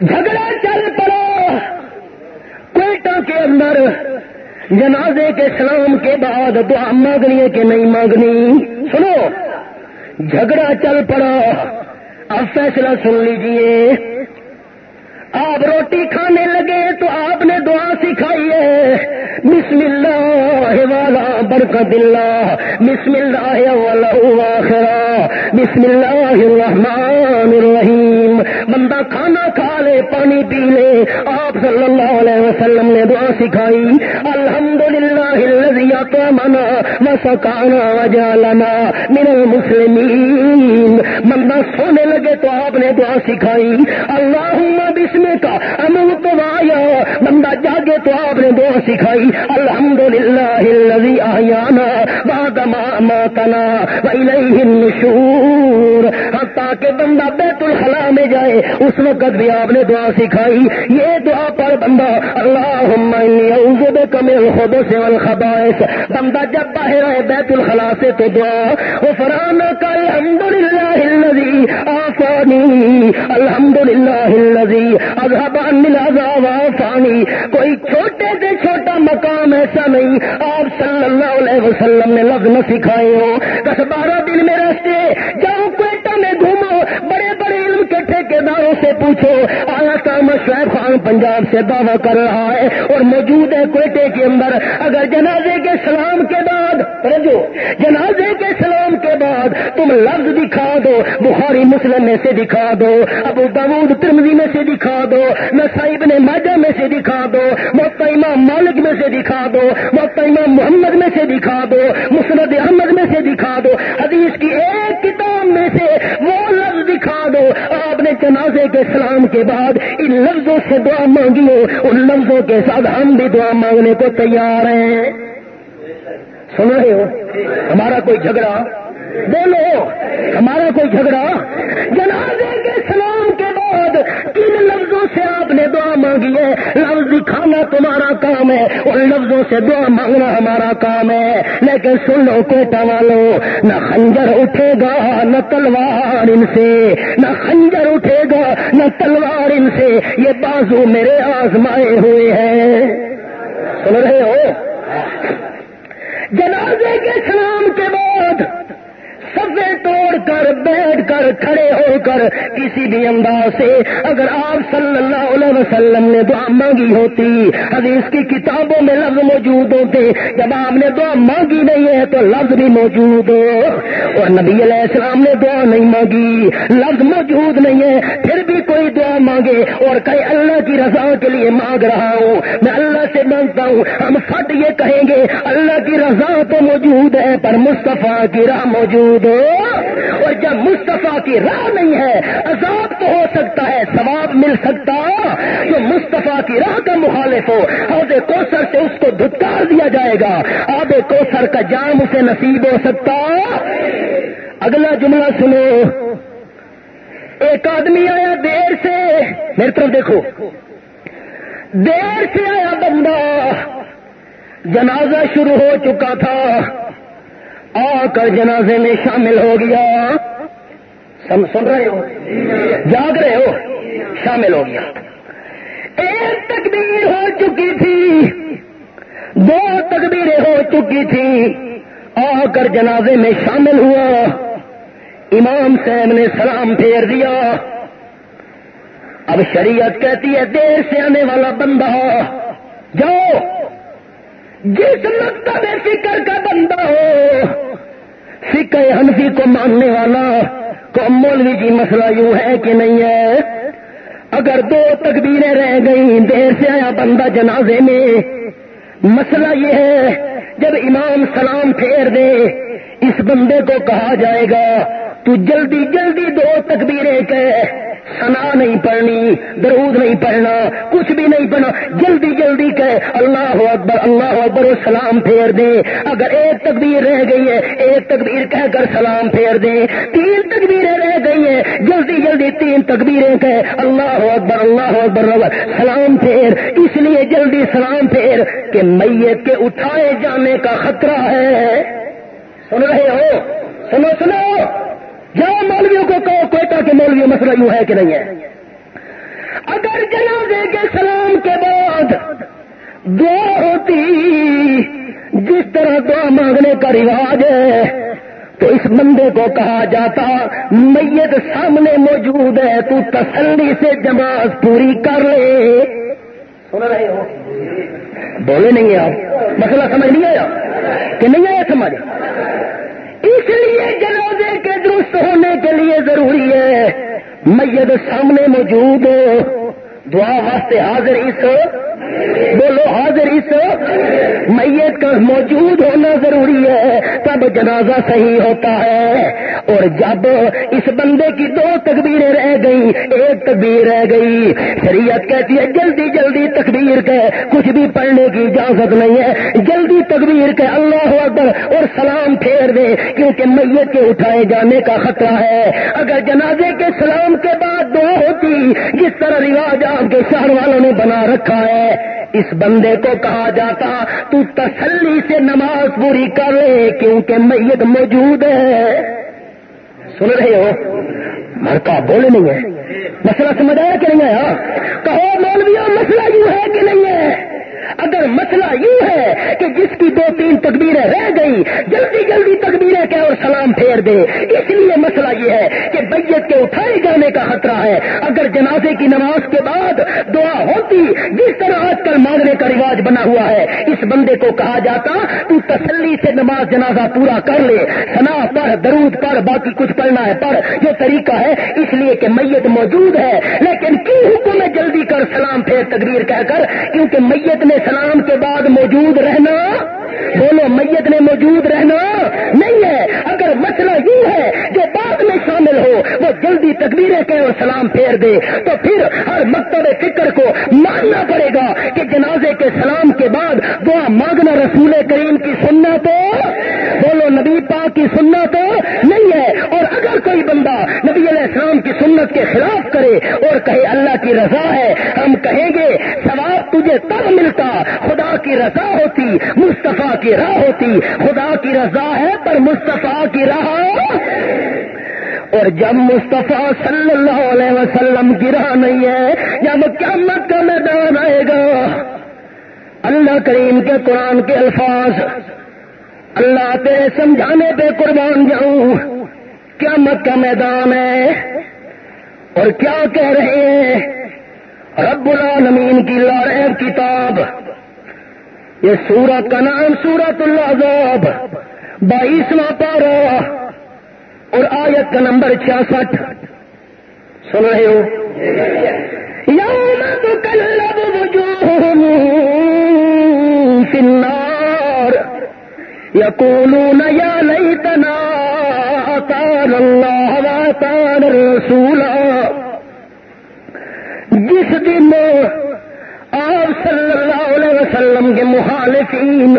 [SPEAKER 2] جھگڑا چل پڑا۔ کوئٹہ کے اندر جنازے کے سلام کے بعد دعا مانگنی ہے کہ نہیں مانگنی۔ سنو، جھگڑا چل پڑا۔ اب فیصلہ سن لیجیے۔ آپ روٹی کھانے لگے تو آپ نے دعا سکھائی ہے۔ بسم اللہ والا برکت اللہ، بسم اللہ والا بسم اللہ الرحمن الرحیم۔ بندہ کھانا کھا لے، پانی پی لے۔ آپ صلی اللہ علیہ وسلم نے دعا سکھائی الحمد للہ تو منا مسکانا وجالنا من المسلمین۔ بندہ سونے لگے تو آپ نے دعا سکھائی۔ اللہ بسم کا امن تو آیا بندہ جاگے تو آپ نے دعا سکھائی۔ الحمد للہ آیانا بعد ما ماتنا وإلیہ تاکہ بندہ بیت الخلا میں جائے، اس وقت بھی آپ نے دعا سکھائی۔ یہ دعا پر بندہ اللہ کمل خود سے الخبائش بندہ جب باہر آئے بیت الخلا سے تو دعا وہ فرانا کا الحمد للہ آفانی الحمد للہ اذهب ملا فانی کوئی چھوٹے سے چھوٹا مقام ایسا نہیں، آپ صلی اللہ علیہ وسلم نے لفظ نہ سکھائے ہو۔ دس بارہ دن میں رستے جاؤ کے ٹھیکیداروں سے پوچھو، آیا کام شعیب خان پنجاب سے دعویٰ کر رہا ہے اور موجود ہے کوئٹے کے اندر؟ اگر جنازے کے سلام کے بعد، رجو، جنازے کے سلام کے بعد تم لفظ دکھا دو، بخاری مسلم میں سے دکھا دو، ابو داود ترمزی میں سے دکھا دو نصائب نے ماجہ میں سے دکھا دو موتا مالک میں سے دکھا دو موتا محمد میں سے دکھا دو مسرد احمد میں سے دکھا دو، حدیث کی ایک کتاب میں سے وہ لفظ دکھا دو، آپ نے جنازے کے سلام کے بعد ان لفظوں سے دعا مانگی ہو ان لفظوں کے ساتھ ہم بھی دعا مانگنے کو تیار ہیں۔ سن رہے ہو؟ ہمارا کوئی جھگڑا؟ بولو، ہمارا کوئی جھگڑا؟ جنازے کے سلام کے بعد کن لفظوں سے آپ نے دعا مانگی ہے۔ لفظ دکھانا تمہارا کام ہے اور لفظوں سے دعا مانگنا ہمارا کام ہے۔ لیکن سن لو کوٹا والوں نہ خنجر اٹھے گا، نہ تلوار ان سے۔ نہ خنجر اٹھے گا، نہ تلوار ان سے۔ یہ بازو میرے آزمائے ہوئے ہیں۔ سن رہے ہو؟ جنازے کے سلام کے بعد سفے توڑ کر، بیٹھ کر، کھڑے ہو کر کسی بھی انداز سے اگر آپ صلی اللہ علیہ وسلم نے دعا مانگی ہوتی، حدیث کی کتابوں میں لفظ موجود ہوتے، جب آپ نے دعا مانگی نہیں ہے تو لفظ بھی موجود ہو، اور نبی علیہ السلام نے دعا نہیں مانگی، لفظ موجود نہیں ہے، پھر بھی کوئی دعا مانگے، اور کئی اللہ کی رضا کے لیے مانگ رہا ہوں، میں اللہ سے مانگتا ہوں، ہم فٹ یہ کہیں گے، اللہ کی رضا تو موجود ہے، پر مصطفیٰ کی راہ موجود اور جب مصطفیٰ کی راہ نہیں ہے، عذاب تو ہو سکتا ہے، ثواب مل سکتا جو مصطفیٰ کی راہ کا مخالف ہو۔ حوض کوسر سے اس کو دھتکار دیا جائے گا۔ آب کوسر کا جام اسے نصیب ہو سکتا۔ اگلا جملہ سنو۔ ایک آدمی آیا دیر سے۔ میری طرف دیکھو۔ دیر سے آیا بندہ۔ جنازہ شروع ہو چکا تھا۔ آ کر جنازے میں شامل ہو گیا۔ سن رہے ہو؟ جاگ رہے ہو؟ شامل ہو گیا۔ ایک تکبیر ہو چکی تھی۔ دو تکبیریں ہو چکی تھی۔ آ کر جنازے میں شامل ہوا۔ امام صاحب نے سلام پھیر دیا۔ اب شریعت کہتی ہے، دیر سے آنے والا بندہ، جاؤ۔ جس مکتب فکر کا بندہ ہو فکر حنفی کو ماننے والا، تو مولوی جی مسئلہ یوں ہے کہ نہیں ہے؟ اگر دو تکبیریں رہ گئی دیر سے آیا بندہ جنازے میں، مسئلہ یہ ہے، جب امام سلام پھیر دے، اس بندے کو کہا جائے گا، تو جلدی جلدی دو تکبیریں کہ سنا نہیں پڑھنی، درود نہیں پڑھنا، کچھ بھی نہیں پڑھنا۔ جلدی جلدی کہ اللہ اکبر اللہ اکبر سلام پھیر دے اگر ایک تکبیر رہ گئی ہے، ایک تکبیر کہہ کر سلام پھیر دے تین تکبیریں رہ گئی ہیں، جلدی جلدی تین تکبیریں کہ اللہ اکبر اللہ اکبر سلام پھیر۔ اس لیے جلدی سلام پھیر کہ میت کے اٹھائے جانے کا خطرہ ہے۔ سن رہے ہو؟ سنو سنو۔ جاؤ مولویوں کو کہو کوئٹہ کے مولوی مسئلہ یوں ہے کہ نہیں ہے؟ اگر جنازے کے سلام کے بعد دعا ہوتی جس طرح دعا مانگنے کا رواج ہے تو اس بندے کو کہا جاتا میت سامنے موجود ہے تو تسلی سے جماعت پوری کر لے۔ سن رہے ہو؟ بولے نہیں آپ مسئلہ سمجھ نہیں آیا؟ کہ نہیں آیا سمجھ؟ اس لیے جنازے کے درست ہونے کے لیے ضروری ہے۔ میت سامنے موجود دعا واسطے حاضر اس بولو حاضر اس میت کا موجود ہونا ضروری ہے، تب جنازہ صحیح ہوتا ہے۔ اور جب اس بندے کی دو تکبیریں رہ گئی ایک تکبیر رہ گئی۔ شریعت کہتی ہے، جلدی جلدی تکبیر کے، کچھ بھی پڑھنے کی اجازت نہیں ہے۔ جلدی تکبیر کے، اللہ اکبر، اور سلام پھیر دے، کیونکہ میت کے اٹھائے جانے کا خطرہ ہے۔ اگر جنازے کے سلام کے بعد دو ہوتی، جس طرح رواج آپ کے شہر والوں نے بنا رکھا ہے اس بندے کو کہا جاتا، تو تسلی سے نماز پوری کر لے، کیونکہ میت موجود ہے۔ سن رہے ہو؟ مرکا بولے نہیں ہے۔ مسئلہ سمجھ آیا کہ نہیں آیا؟ کہو مولویوں مسئلہ یوں ہے کہ نہیں ہے۔ اگر مسئلہ یوں ہے کہ جس کی دو تین تکبیریں رہ گئی جلدی جلدی تکبیریں کہ اور سلام پھیر دے اس لیے مسئلہ یہ ہے کہ بیت کے اٹھائے جانے کا خطرہ ہے۔ اگر جنازے کی نماز کے بعد دعا ہوتی، جس طرح آج کل مانگنے کا رواج بنا ہوا ہے، اس بندے کو کہا جاتا، تو تسلی سے نماز جنازہ پورا کر لے۔ سنا پڑھ درود پڑھ باقی کچھ پڑھنا ہے پڑھ یہ طریقہ ہے۔ اس لیے کہ میت موجود ہے، لیکن کیوں حکم ہے جلدی کر، سلام پھیر تقریر کہہ کر؟ کیونکہ میت نے اسلام کے بعد موجود رہنا بولو، میت نے موجود رہنا نہیں ہے۔ اگر مسئلہ یوں ہے جو بعد میں شامل ہو، وہ جلدی تقبیریں کہ اور سلام پھیر دے، تو پھر ہر مکتب فکر کو ماننا پڑے گا کہ جنازے کے سلام کے بعد دعا مانگنا رسول کریم کی سننا تو بولو، نبی پاک کی سننا تو نہیں ہے۔ اور اگر کوئی بندہ نبی علیہ السلام کی سنت کے خلاف کرے اور کہے اللہ کی رضا ہے، ہم کہیں گے، ثواب تجھے تب ملتا، خدا کی رضا ہوتی مصطفیٰ کی راہ ہوتی، خدا کی رضا ہے پر مصطفیٰ کی راہ۔ اور جب مصطفیٰ صلی اللہ علیہ وسلم کی راہ نہیں ہے، جب قیامت کا میدان آئے گا۔ اللہ کریم کے قرآن کے الفاظ، اللہ تیرے سمجھانے پہ قربان جاؤں۔ قیامت کا میدان ہے۔ اور کیا کہہ رہے ہیں؟ رب العالمین کی لارب کتاب۔ یہ سورت کا نام سورت اللہ بائیسواں پارا اور آیت کا نمبر چھیاسٹھ۔ سن رہے ہو؟ یوم تکلب وجوہم فی النار۔ یقولون یا لیتنا اتان اللہ واتان الرسول جس دن آپ صلی اللہ علیہ وسلم کے مخالفین،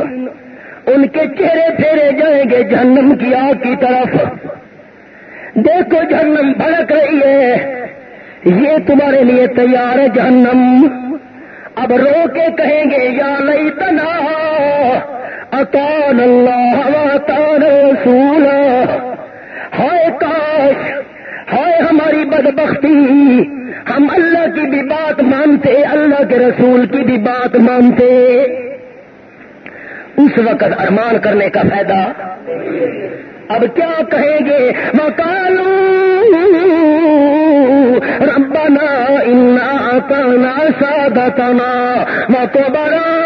[SPEAKER 2] ان کے چہرے پھیرے جائیں گے جہنم کی آگ کی طرف۔ دیکھو جہنم بھڑک رہی ہے۔ یہ تمہارے لیے تیار ہے جہنم۔ اب رو کے کہیں گے، یا لئی تنا اطان اللہ رسول ہائے کاش! ہائے ہماری بدبختی۔ ہم اللہ کی بھی بات مانتے، اللہ کے رسول کی بھی بات مانتے۔ اس وقت ارمان کرنے کا فائدہ۔ اب کیا کہیں گے؟ مکالو ربنا انا کانا سادتنا مکبرا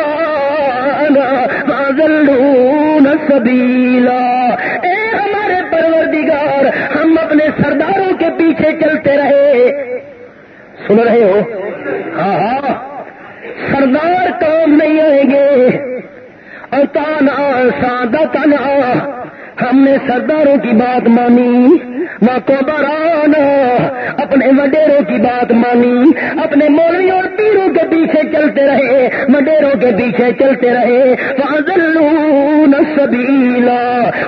[SPEAKER 2] سبیلا اے ہمارے پروردگار، ہم اپنے سرداروں کے پیچھے چلتے رہے۔ سن رہے ہو؟ ہاں ہاں سردار کام نہیں آئیں گے۔ اور آ سادہ تنا ہم نے سرداروں کی بات مانی، نہ کو برانا اپنے وڈیروں کی بات مانی، اپنے مولوی اور پیروں کے پیچھے چلتے رہے، وڈیروں کے پیچھے چلتے رہے سبیلا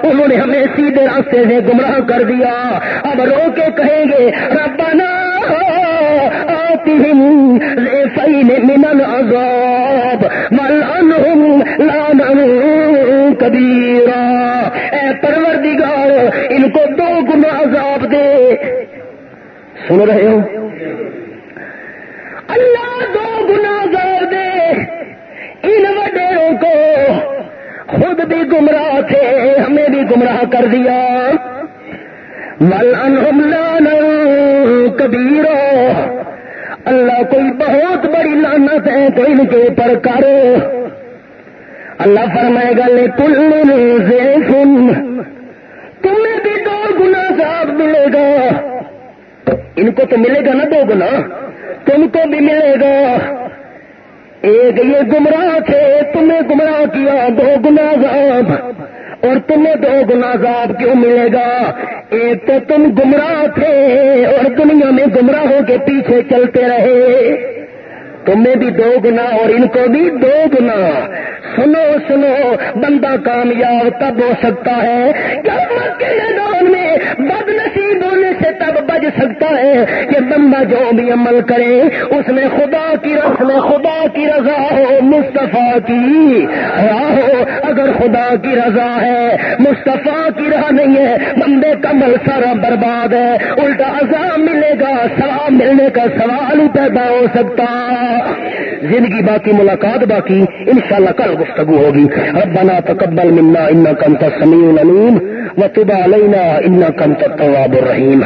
[SPEAKER 2] انہوں نے ہمیں سیدھے راستے سے گمراہ کر دیا۔ اب رو کے کہیں گے، ربنا آتهم زیفین من العذاب ملعنهم لانا کبیرا اے پروردگار، ان کو دو گنا عذاب دے۔ سن رہے ہو؟ اللہ دو گنا عذاب دے۔ ان وڈیروں کو خود بھی گمراہ تھے، ہمیں بھی گمراہ کر دیا۔ ملعنهم لانا کبیرا اللہ کوئی بہت بڑی لانت ہے تو ان کے اوپر کرو اللہ فرمائے گا، لے کل سن تمہیں بھی دو گنا صاحب ملے گا۔ ان کو تو ملے گا نا دو گنا تم کو بھی ملے گا۔ ایک یہ گمراہ تھے، تمہیں گمراہ کیا دو گنا صاحب اور تمہیں دو گنا عذاب کیوں ملے گا؟ ایک تو تم گمراہ تھے اور دنیا میں گمراہوں کے پیچھے چلتے رہے۔ تمہیں بھی دو گنا اور ان کو بھی دو گنا سنو سنو، بندہ کامیاب تب ہو سکتا ہے جب کے میدان میں بد نصیب ہونے بج سکتا ہے کہ بندہ جو بھی عمل کرے، اس میں خدا کی رسم خدا کی رضا ہو، مصطفیٰ کی راہ ہو۔ اگر خدا کی رضا ہے، مصطفیٰ کی راہ نہیں ہے، بندے کا مل سارا برباد ہے۔ الٹا عذاب ملے گا سواب ملنے کا سوال ہی پیدا ہو سکتا۔ زندگی باقی، ملاقات باقی، انشاءاللہ کل گفتگو ہوگی۔ ربنا تقبل منا انك انت السميع العليم وتب علينا انك انت التواب الرحيم